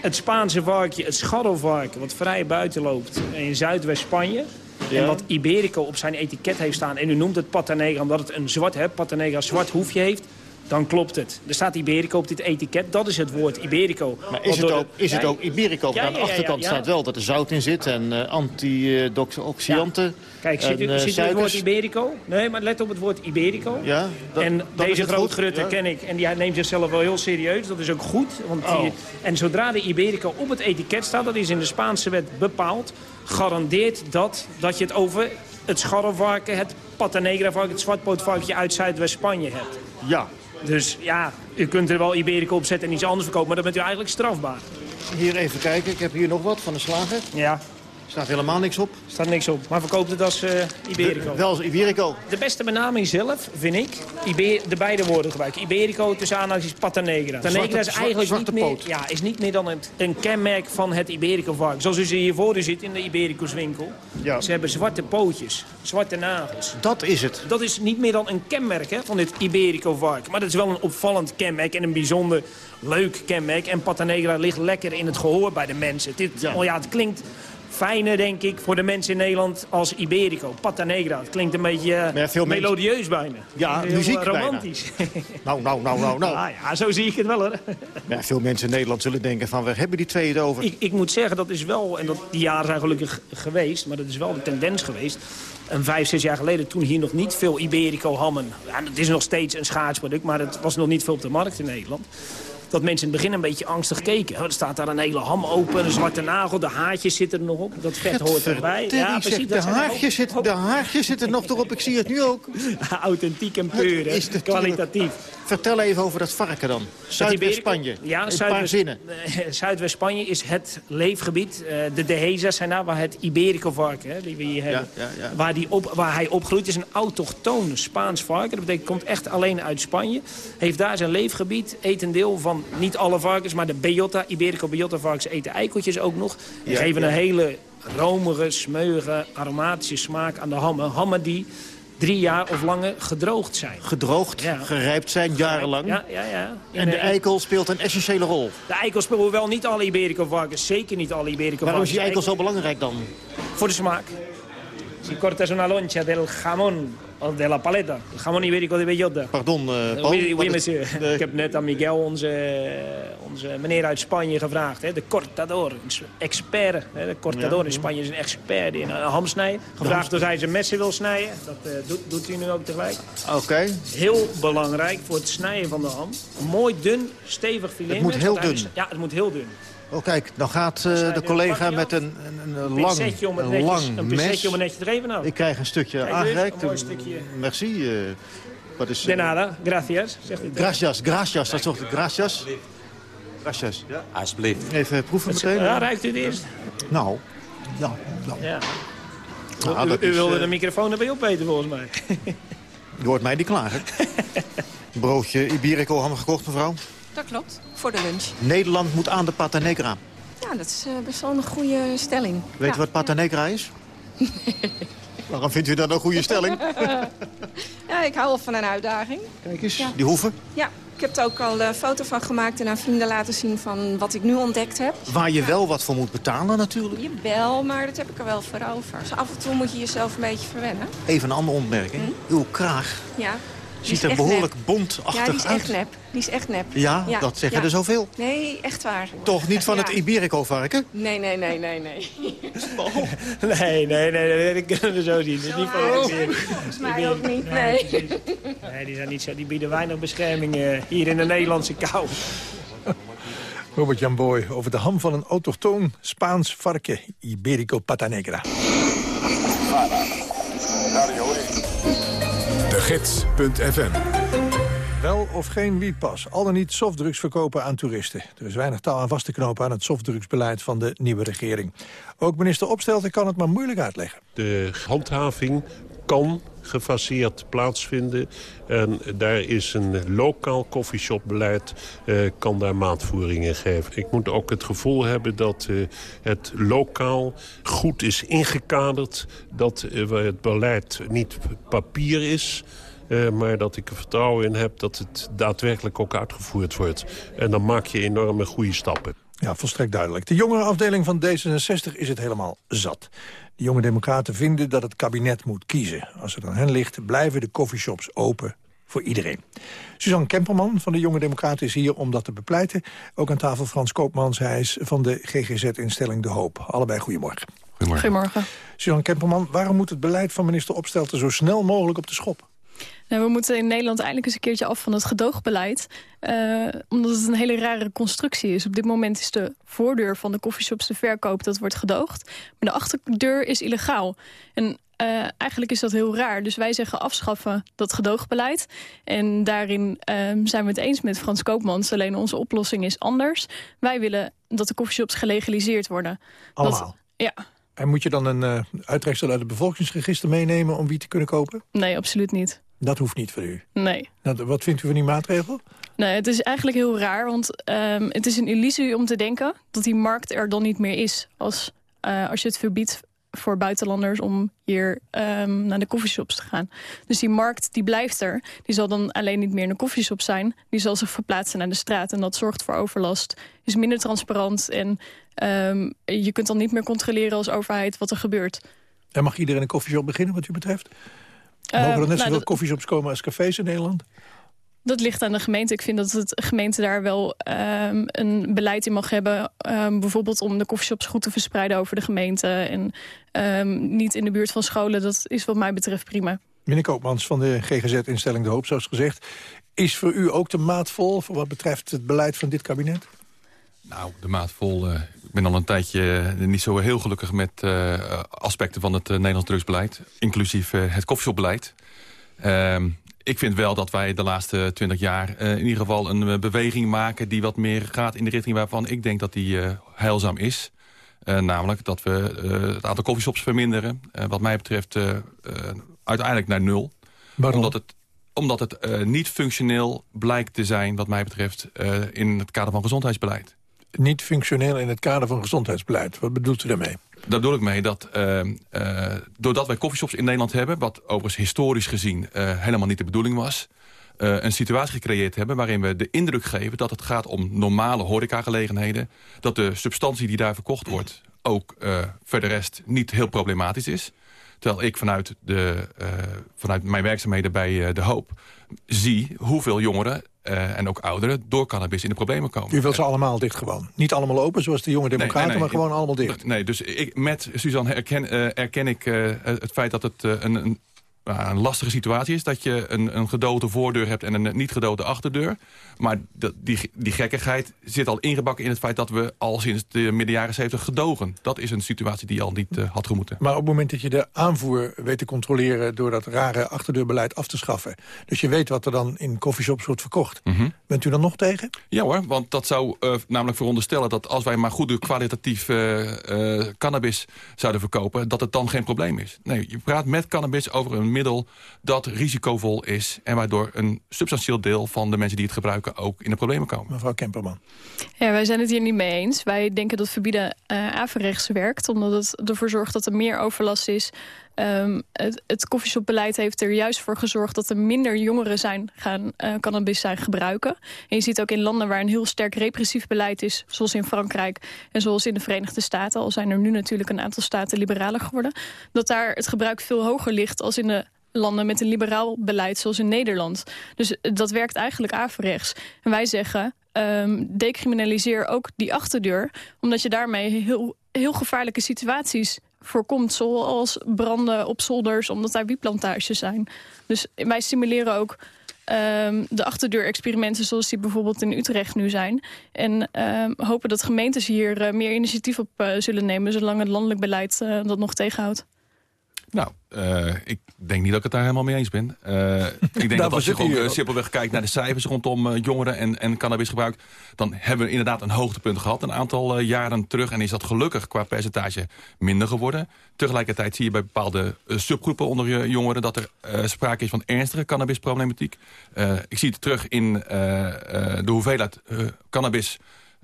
het Spaanse varkje, het scharrelvarken, wat vrij buiten loopt in Zuidwest-Spanje... Ja. En wat Iberico op zijn etiket heeft staan. En u noemt het pata negra omdat het een zwart, hè, pata negra zwart hoefje heeft. dan klopt het. Er staat Iberico op dit etiket, dat is het woord Iberico.
Maar is het ook, is het ook Iberico?
Ja,
Aan
ja,
de
ja,
achterkant
ja.
staat wel dat er zout in zit en eh, antioxidanten.
Kijk, ziet u,
en, eh,
ziet u het woord. Iberico? Nee, maar let op het woord Iberico.
Ja, dat-
en
dat
deze
het
groot
goed.
Grutte
Ja.
ken ik. En die neemt zichzelf wel heel serieus. Dat is ook goed. Want
Oh.
die- en zodra de Iberico op het etiket staat, dat is in de Spaanse wet bepaald... garandeert dat dat je het over het scharrevarken, het patanegra-varken... het zwartpootvarkentje uit Zuidwest-Spanje hebt.
Ja.
Dus ja, u kunt er wel Iberico op zetten en iets anders verkopen... maar dan bent u eigenlijk strafbaar.
Hier even kijken, ik heb hier nog wat van de slager.
Ja.
Staat helemaal niks op.
Staat niks op, maar verkoopt het als eh, Iberico.
Wel als Iberico.
De beste benaming zelf, vind ik, Iber de beide woorden gebruiken. Iberico tussen aanhalingstekens Patanegra. Patanegra is
Zwarte-
eigenlijk
zwarte
niet, meer, ja, is niet meer dan het, een kenmerk van het Iberico-varken. Zoals u ze hier voor u ziet in de Ibericus-winkel.
Ja.
Ze hebben zwarte pootjes, zwarte nagels.
Dat is het.
Dat is niet meer dan een kenmerk hè, van dit Iberico-varken. Maar dat is wel een opvallend kenmerk en een bijzonder leuk kenmerk. En Patanegra ligt lekker in het gehoor bij de mensen. Dit, Oh ja, het klinkt fijner, denk ik, voor de mensen in Nederland als Iberico. Patanegra, het klinkt een beetje eh,
veel
melodieus bijna.
Ja,
Heel
muziek bijna.
romantisch.
Nou, nou, nou, nou, nou.
Ah, ja, zo zie ik het wel hoor.
Ja, veel mensen in Nederland zullen denken van, waar hebben die twee het over?
Ik, ik moet zeggen, dat is wel, en dat, die jaren zijn gelukkig geweest... maar dat is wel de tendens geweest. Een vijf, zes jaar geleden, toen hier nog niet veel Iberico-hammen... Ja, het is nog steeds een schaatsproduct, maar het was nog niet veel op de markt in Nederland. Dat mensen in het begin een beetje angstig keken. Oh, er staat daar een hele ham open, een zwarte nagel, de haartjes zitten er nog op. Dat vet hoort erbij.
Vertel, zeg, de, haartjes zit, de haartjes zitten nog erop, ik zie het nu ook.
Authentiek en puur, kwalitatief.
Vertel even over dat varken dan. Zuidwest-Spanje.
Ja,
een paar zinnen.
eh, Zuidwest-Spanje is het leefgebied. eh, de Deheza's zijn daar waar het Iberico-varken, hè, die we hier hebben.
ja, ja.
Waar, die op, waar hij opgroeit is een autochtoon Spaans varken. Dat betekent, komt echt alleen uit Spanje. Heeft daar zijn leefgebied. Eet een deel van, niet alle varkens, maar de Bellota, Iberico-Bellota varkens eten eikeltjes ook nog. Die
Ja,
geven een hele romige, smeuige, aromatische smaak aan de hammen. Hammen die drie jaar of langer gedroogd zijn.
Gedroogd,
Ja.
gerijpt zijn, jarenlang.
Ja, ja, ja.
En de eikel speelt een essentiële rol.
De eikel spelen wel niet alle Iberico-varkens. Zeker niet alle Iberico-varkens.
Waarom is die eikel zo belangrijk dan?
Voor de smaak. Si cortas una loncha del jamón de la paleta, el jamón ibérico de bellota.
Pardon, eh, Paul.
Oui, oui. Ik heb net aan Miguel, onze, onze meneer uit Spanje, gevraagd. Hè, de cortador, een expert. Hè, de cortador
Ja,
in. Spanje is een expert in een ham snijden. Gevraagd of hij zijn messen wil snijden. Dat eh, doet, doet hij nu ook tegelijk.
Oké.
Heel belangrijk voor het snijden van de ham. Een mooi dun, stevig filet.
Het moet heel dun.
is- Ja, het moet heel dun.
Oh kijk, dan gaat eh, de collega met een, een, een lang,
pincetje om
een
netjes-
lang
een
mes.
om het netjes te geven nou.
Ik krijg een stukje aangereikt.
een mooi stukje.
Merci. eh, wat is,
De nada, gracias. Zegt hij.
Gracias, gracias. Dat is toch de gracias? Gracias. Ja.
Alsjeblieft.
Even proeven meteen.
Ja, ruikt u het eerst?
Nou, ja. nou.
Ja.
Nou,
u,
dat
u
is,
wilde
eh,
de microfoon erbij opeten volgens mij.
Je hoort mij niet klagen. Broodje Iberico ham gekocht, mevrouw.
Dat klopt, voor de lunch.
Nederland moet aan de Pata Negra.
Ja, dat is eh, best wel een goede stelling.
Weet
ja.
u wat Pata Negra is? Waarom vindt u dat een goede stelling?
ja, ik hou wel van een uitdaging.
Kijk eens,
Ja.
die hoeven.
Ja, ik heb er ook al een foto van gemaakt en aan vrienden laten zien van wat ik nu ontdekt heb.
Waar je wel wat voor moet betalen natuurlijk.
Jawel, maar dat heb ik er wel voor over. Dus af en toe moet je jezelf een beetje verwennen.
Even een andere opmerking. Uw kraag
Ja.
Ziet er behoorlijk
nep.
bontachtig
Ja, die is
uit.
echt nep. Die is echt nep.
Ja, dat zeggen
ja.
er zoveel.
Nee, echt waar.
Toch niet van
Ja.
het Iberico-varken?
Nee, nee, nee, nee, nee.
Nee, nee, nee, nee, dat kunnen we zo zien. Dat is niet van het
volgens mij ook
bieden-
niet, nee.
Nee, die, zijn niet zo, die bieden weinig bescherming eh, hier in de Nederlandse kou.
Robert-Jan Boy over de ham van een autochtoon Spaans varken, Iberico Patanegra.
Gids.fm
Wel of geen wietpas, al dan niet softdrugs verkopen aan toeristen. Er is weinig taal aan vast te knopen aan het softdrugsbeleid van de nieuwe regering. Ook minister Opstelten kan het maar moeilijk uitleggen.
De handhaving kan gefaseerd plaatsvinden. En daar is een lokaal coffeeshopbeleid, eh, kan daar maatvoering in geven. Ik moet ook het gevoel hebben dat eh, het lokaal goed is ingekaderd. Dat eh, het beleid niet papier is... maar dat ik er vertrouwen in heb dat het daadwerkelijk ook uitgevoerd wordt. En dan maak je enorme goede stappen.
Ja, volstrekt duidelijk. De jongere afdeling van D66 is het helemaal zat. De jonge democraten vinden dat het kabinet moet kiezen. Als het aan hen ligt, blijven de coffeeshops open voor iedereen. Suzanne Kemperman van de Jonge Democraten is hier om dat te bepleiten. Ook aan tafel Frans Koopmans, hij is van de GGZ-instelling De Hoop. Allebei goedemorgen.
Goedemorgen.
Suzanne Kemperman, waarom moet het beleid van minister Opstelten zo snel mogelijk op de schop?
Nou, we moeten in Nederland eindelijk eens een keertje af van het gedoogbeleid. eh, omdat het een hele rare constructie is. Op dit moment is de voordeur van de koffieshops de verkoop, dat wordt gedoogd. Maar de achterdeur is illegaal. En eh, eigenlijk is dat heel raar. Dus wij zeggen afschaffen dat gedoogbeleid. En daarin ehm, zijn we het eens met Frans Koopmans. Alleen onze oplossing is anders. Wij willen dat de koffieshops gelegaliseerd worden. Dat-
Allemaal?
ja.
En moet je dan een eh uittreksel uit het bevolkingsregister meenemen... om wie te kunnen kopen?
Nee, absoluut niet.
Dat hoeft niet voor u.
Nee.
Nou, wat vindt u van die maatregel?
Nee, het is eigenlijk heel raar, want ehm, het is een illusie om te denken... dat die markt er dan niet meer is als, eh, als je het verbiedt voor buitenlanders om hier ehm, naar de koffieshops te gaan. Dus die markt die blijft er. Die zal dan alleen niet meer in de koffieshop zijn. Die zal zich verplaatsen naar de straat en dat zorgt voor overlast. Is minder transparant en ehm, je kunt dan niet meer controleren als overheid wat er gebeurt.
En mag iedereen een koffieshop beginnen wat u betreft? Mogen er net
nou,
zoveel koffieshops komen als cafés in Nederland?
Dat ligt aan de gemeente. Ik vind dat het gemeente daar wel ehm, een beleid in mag hebben. Ehm, bijvoorbeeld om de koffieshops goed te verspreiden over de gemeente. En ehm, niet in de buurt van scholen. Dat is wat mij betreft prima.
Meneer Koopmans van de GGZ-instelling De Hoop, zoals gezegd. Is voor u ook de maat vol voor wat betreft het beleid van dit kabinet?
Nou, de maat vol. eh, ik ben al een tijdje eh, niet zo heel gelukkig met eh, aspecten van het Nederlands drugsbeleid. Inclusief het koffieshopbeleid. Ehm, ik vind wel dat wij de laatste twintig jaar in ieder geval een beweging maken... die wat meer gaat in de richting waarvan ik denk dat die heilzaam is. Namelijk dat we het aantal koffieshops verminderen. Wat mij betreft uiteindelijk naar nul.
Waarom?
Omdat het, omdat het niet functioneel blijkt te zijn, wat mij betreft... in het kader van gezondheidsbeleid.
Niet functioneel in het kader van gezondheidsbeleid. Wat bedoelt u daarmee?
Daar bedoel ik mee dat eh, eh, doordat wij koffieshops in Nederland hebben... wat overigens historisch gezien eh, helemaal niet de bedoeling was... een situatie gecreëerd hebben waarin we de indruk geven... dat het gaat om normale horecagelegenheden. Dat de substantie die daar verkocht wordt... ook voor de rest niet heel problematisch is. Terwijl ik vanuit, de, vanuit mijn werkzaamheden bij De Hoop... zie hoeveel jongeren eh, en ook ouderen door cannabis in de problemen komen.
U wilt ze allemaal dicht gewoon. Niet allemaal open zoals de jonge democraten,
Nee, nee,
maar gewoon allemaal dicht.
Nee, dus ik, met Suzanne erken, eh, ik eh, het feit dat het een, een, nou, een lastige situatie is. Dat je een, een gedoogde voordeur hebt en een niet gedoogde achterdeur. Maar die, die gekkigheid zit al ingebakken in het feit dat we al sinds de midden jaren 70 gedogen. Dat is een situatie die al niet eh, had gemoeten.
Maar op het moment dat je de aanvoer weet te controleren... door dat rare achterdeurbeleid af te schaffen... dus je weet wat er dan in coffeeshops wordt verkocht... bent u dan nog tegen?
Ja hoor, want dat zou eh, namelijk veronderstellen dat als wij maar goede kwalitatief eh, cannabis zouden verkopen, dat het dan geen probleem is. Nee, je praat met cannabis over een middel dat risicovol is en waardoor een substantieel deel van de mensen die het gebruiken ook in de problemen komen.
Mevrouw Kemperman.
Ja, wij zijn het hier niet mee eens. Wij denken dat verbieden eh averechts werkt. Omdat het ervoor zorgt dat er meer overlast is. Ehm, het, het koffieshopbeleid heeft er juist voor gezorgd... dat er minder jongeren zijn gaan eh, cannabis zijn gebruiken. En je ziet ook in landen waar een heel sterk repressief beleid is... zoals in Frankrijk en zoals in de Verenigde Staten... al zijn er nu natuurlijk een aantal staten liberaler geworden... dat daar het gebruik veel hoger ligt als in de landen met een liberaal beleid zoals in Nederland. Dus eh, dat werkt eigenlijk averechts. En wij zeggen, ehm, decriminaliseer ook die achterdeur... omdat je daarmee heel, heel gevaarlijke situaties voorkomt... zoals branden op zolders, omdat daar wietplantages zijn. Dus wij stimuleren ook ehm, de achterdeur-experimenten... zoals die bijvoorbeeld in Utrecht nu zijn. En ehm, hopen dat gemeentes hier eh, meer initiatief op eh, zullen nemen... zolang het landelijk beleid eh, dat nog tegenhoudt.
Nou, eh, ik denk niet dat ik het daar helemaal mee eens ben. Eh, ik denk dat als je gewoon eh, simpelweg kijkt naar de cijfers rondom jongeren en, en cannabisgebruik... dan hebben we inderdaad een hoogtepunt gehad een aantal jaren terug. En is dat gelukkig qua percentage minder geworden. Tegelijkertijd zie je bij bepaalde subgroepen onder je jongeren... dat er sprake is van ernstige cannabisproblematiek. Ik zie het terug in de hoeveelheid cannabis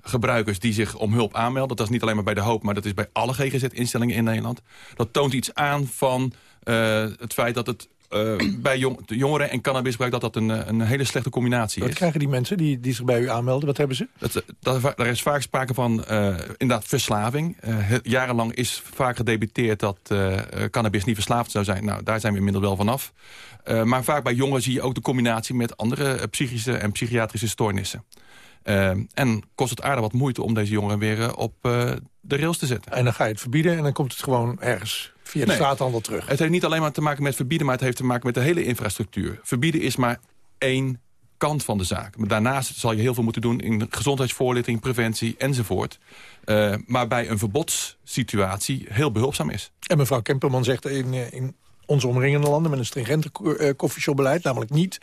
gebruikers die zich om hulp aanmelden. Dat is niet alleen maar bij de hoop, maar dat is bij alle GGZ-instellingen in Nederland. Dat toont iets aan van eh, het feit dat het eh, bij jong- jongeren en cannabisgebruik... dat dat een, eh, een hele slechte combinatie
Wat
is.
krijgen die mensen die, die zich bij u aanmelden? Wat hebben ze?
Dat, dat, daar is vaak sprake van inderdaad verslaving. Jarenlang is vaak gedebuteerd dat cannabis niet verslaafd zou zijn. Nou, daar zijn we inmiddels wel vanaf. Maar vaak bij jongeren zie je ook de combinatie met andere psychische en psychiatrische stoornissen. Eh, en kost het aardig wat moeite om deze jongeren weer eh, op eh, de rails te zetten.
En dan ga je het verbieden en dan komt het gewoon ergens via de
Nee.
straathandel terug.
Het heeft niet alleen maar te maken met verbieden... maar het heeft te maken met de hele infrastructuur. Verbieden is maar één kant van de zaak. Maar daarnaast zal je heel veel moeten doen in gezondheidsvoorlichting, preventie enzovoort. Eh, maar bij een verbodssituatie heel behulpzaam is.
En mevrouw Kemperman zegt in, in onze omringende landen... met een stringenter uh, koffieshopbeleid, namelijk niet...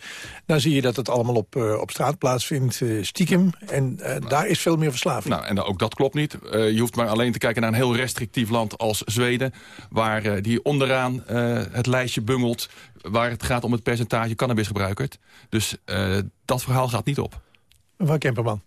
dan zie je dat het allemaal op, eh, op straat plaatsvindt, eh, stiekem. En eh, daar is veel meer verslaving.
Nou, en ook dat klopt niet. Eh, je hoeft maar alleen te kijken naar een heel restrictief land als Zweden... waar eh, die onderaan eh, het lijstje bungelt... waar het gaat om het percentage cannabisgebruikers. Dus eh, dat verhaal gaat niet op.
Mevrouw Kemperman.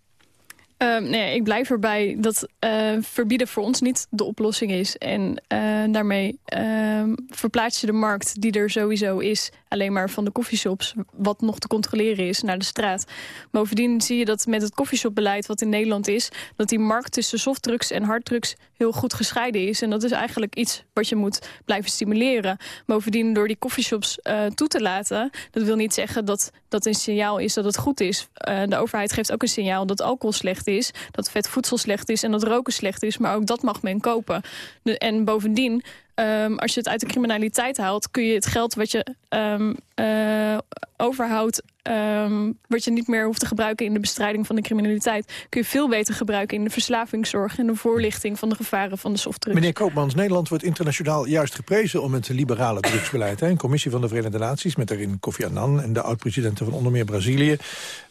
Ehm, nee, ik blijf erbij dat eh, verbieden voor ons niet de oplossing is. En eh, daarmee ehm, verplaats je de markt die er sowieso is... alleen maar van de koffieshops, wat nog te controleren is, naar de straat. Bovendien zie je dat met het koffieshopbeleid wat in Nederland is... dat die markt tussen softdrugs en harddrugs heel goed gescheiden is. En dat is eigenlijk iets wat je moet blijven stimuleren. Bovendien door die koffieshops eh, toe te laten... dat wil niet zeggen dat dat een signaal is dat het goed is. Eh, de overheid geeft ook een signaal dat alcohol slecht is... dat vet voedsel slecht is en dat roken slecht is. Maar ook dat mag men kopen. En bovendien... Um, als je het uit de criminaliteit haalt... kun je het geld wat je um, overhoudt... Um, wat je niet meer hoeft te gebruiken in de bestrijding van de criminaliteit... kun je veel beter gebruiken in de verslavingszorg... en de voorlichting van de gevaren van de softdrugs.
Meneer Koopmans, Nederland wordt internationaal juist geprezen... om het liberale drugsbeleid. Hè? Een commissie van de Verenigde Naties met daarin Kofi Annan... en de oud-presidenten van onder meer Brazilië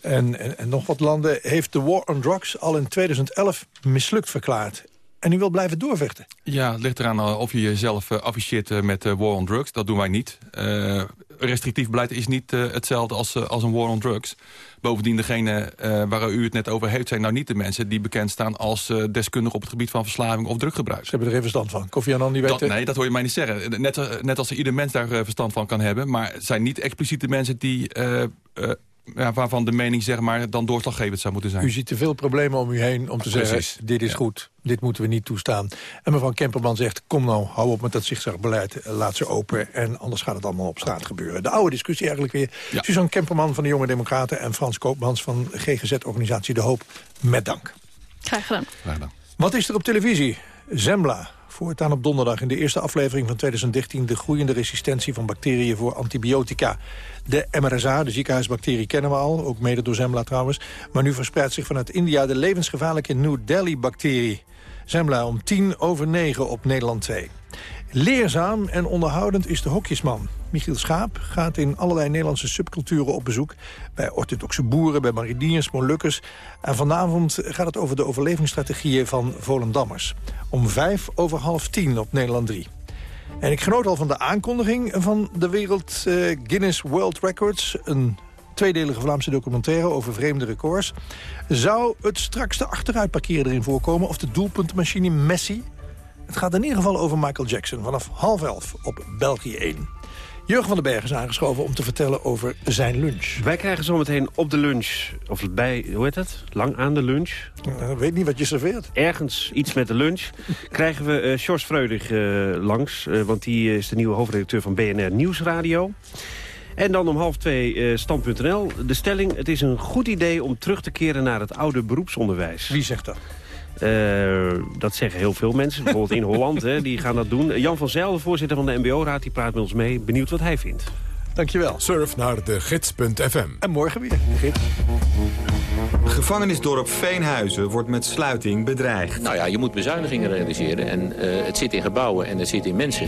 en, en, en nog wat landen... heeft de war on drugs al in 2011 mislukt verklaard. En u wilt blijven doorvechten?
Ja, het ligt eraan of je jezelf uh, afficheert uh, met uh, war on drugs. Dat doen wij niet. Restrictief beleid is niet hetzelfde als, als een war on drugs. Bovendien, degene waar u het net over heeft... zijn nou niet de mensen die bekend staan als deskundig op het gebied van verslaving of druggebruik.
Ze hebben er geen verstand van. Kofi Annan, die weet...
Dat, nee, dat hoor je mij niet zeggen. Net, net als ieder mens daar verstand van kan hebben. Maar het zijn niet expliciete mensen die... Ja, waarvan de mening zeg maar, dan doorslaggevend zou moeten zijn.
U ziet te veel problemen om u heen om te
Precies.
zeggen... dit is ja. goed, dit moeten we niet toestaan. En mevrouw Kemperman zegt, kom nou, hou op met dat zigzagbeleid. Laat ze open en anders gaat het allemaal op straat gebeuren. De oude discussie eigenlijk weer. Ja. Suzanne Kemperman van de Jonge Democraten... en Frans Koopmans van GGZ-organisatie De Hoop. Met dank.
Graag gedaan.
Graag gedaan.
Wat is er op televisie? Zembla. Voortaan op donderdag in de eerste aflevering van 2013... de groeiende resistentie van bacteriën voor antibiotica. De MRSA, de ziekenhuisbacterie, kennen we al. Ook mede door Zembla trouwens. Maar nu verspreidt zich vanuit India de levensgevaarlijke New Delhi-bacterie. Zembla om tien over negen op Nederland 2. Leerzaam en onderhoudend is de hokjesman. Michiel Schaap gaat in allerlei Nederlandse subculturen op bezoek. Bij orthodoxe boeren, bij mariniers, molukkers. En vanavond gaat het over de overlevingsstrategieën van Volendammers. Om vijf over half tien op Nederland 3. En ik genoot al van de aankondiging van de wereld uh, Guinness World Records. Een tweedelige Vlaamse documentaire over vreemde records. Zou het straks de achteruitparkeren erin voorkomen... of de doelpuntenmachine Messi? Het gaat in ieder geval over Michael Jackson vanaf half elf op België 1. Jurgen van den Berg is aangeschoven om te vertellen over zijn lunch.
Wij krijgen zometeen op de lunch, of bij, hoe heet het? Lang aan de lunch.
Uh, weet niet wat je serveert.
Ergens iets met de lunch. krijgen we uh, Sjors Freudig uh, langs, want die is de nieuwe hoofdredacteur van BNR Nieuwsradio. En dan om half twee stand.nl. De stelling, het is een goed idee om terug te keren naar het oude beroepsonderwijs.
Wie zegt dat?
Uh, dat zeggen heel veel mensen. Bijvoorbeeld in Holland, hè, die gaan dat doen. Jan van Zijl, de voorzitter van de MBO-raad, die praat met ons mee. Benieuwd wat hij vindt.
Dankjewel.
Surf naar de gids.fm.
En morgen weer. Gids.
Gevangenisdorp Veenhuizen wordt met sluiting bedreigd.
Nou ja, je moet bezuinigingen realiseren. En uh, het zit in gebouwen en het zit in mensen.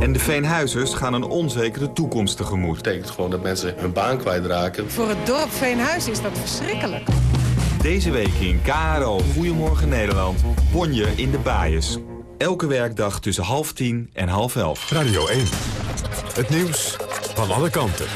En de Veenhuizers gaan een onzekere toekomst tegemoet.
Dat betekent gewoon dat mensen hun baan kwijtraken.
Voor het dorp Veenhuis is dat verschrikkelijk.
Deze week in KRO Goedemorgen Nederland. Bonje in de Baaiers. Elke werkdag tussen half tien en half elf.
Radio 1. Het nieuws van alle kanten.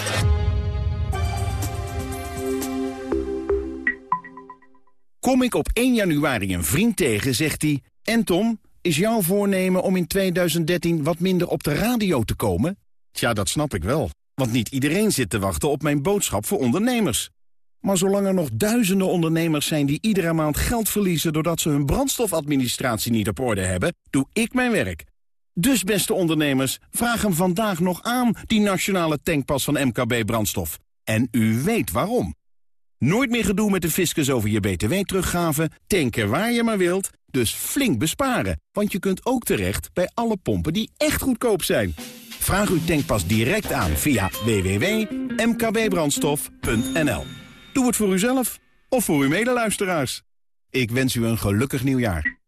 Kom ik op 1 januari een vriend tegen, zegt hij... En Tom, is jouw voornemen om in 2013 wat minder op de radio te komen? Tja, dat snap ik wel. Want niet iedereen zit te wachten op mijn boodschap voor ondernemers. Maar zolang er nog duizenden ondernemers zijn die iedere maand geld verliezen... doordat ze hun brandstofadministratie niet op orde hebben, doe ik mijn werk. Dus beste ondernemers, vraag hem vandaag nog aan, die nationale tankpas van MKB Brandstof. En u weet waarom. Nooit meer gedoe met de fiscus over je btw-teruggave, tanken waar je maar wilt, dus flink besparen. Want je kunt ook terecht bij alle pompen die echt goedkoop zijn. Vraag uw tankpas direct aan via www.mkbbrandstof.nl. Doe het voor uzelf of voor uw medeluisteraars. Ik wens u een gelukkig nieuwjaar.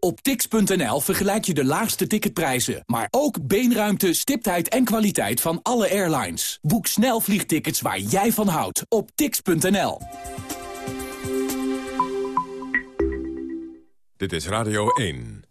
Op tix.nl vergelijk je de laagste ticketprijzen, maar ook beenruimte, stiptheid en kwaliteit van alle airlines. Boek snel vliegtickets waar jij van houdt op tix.nl.
Dit is Radio 1.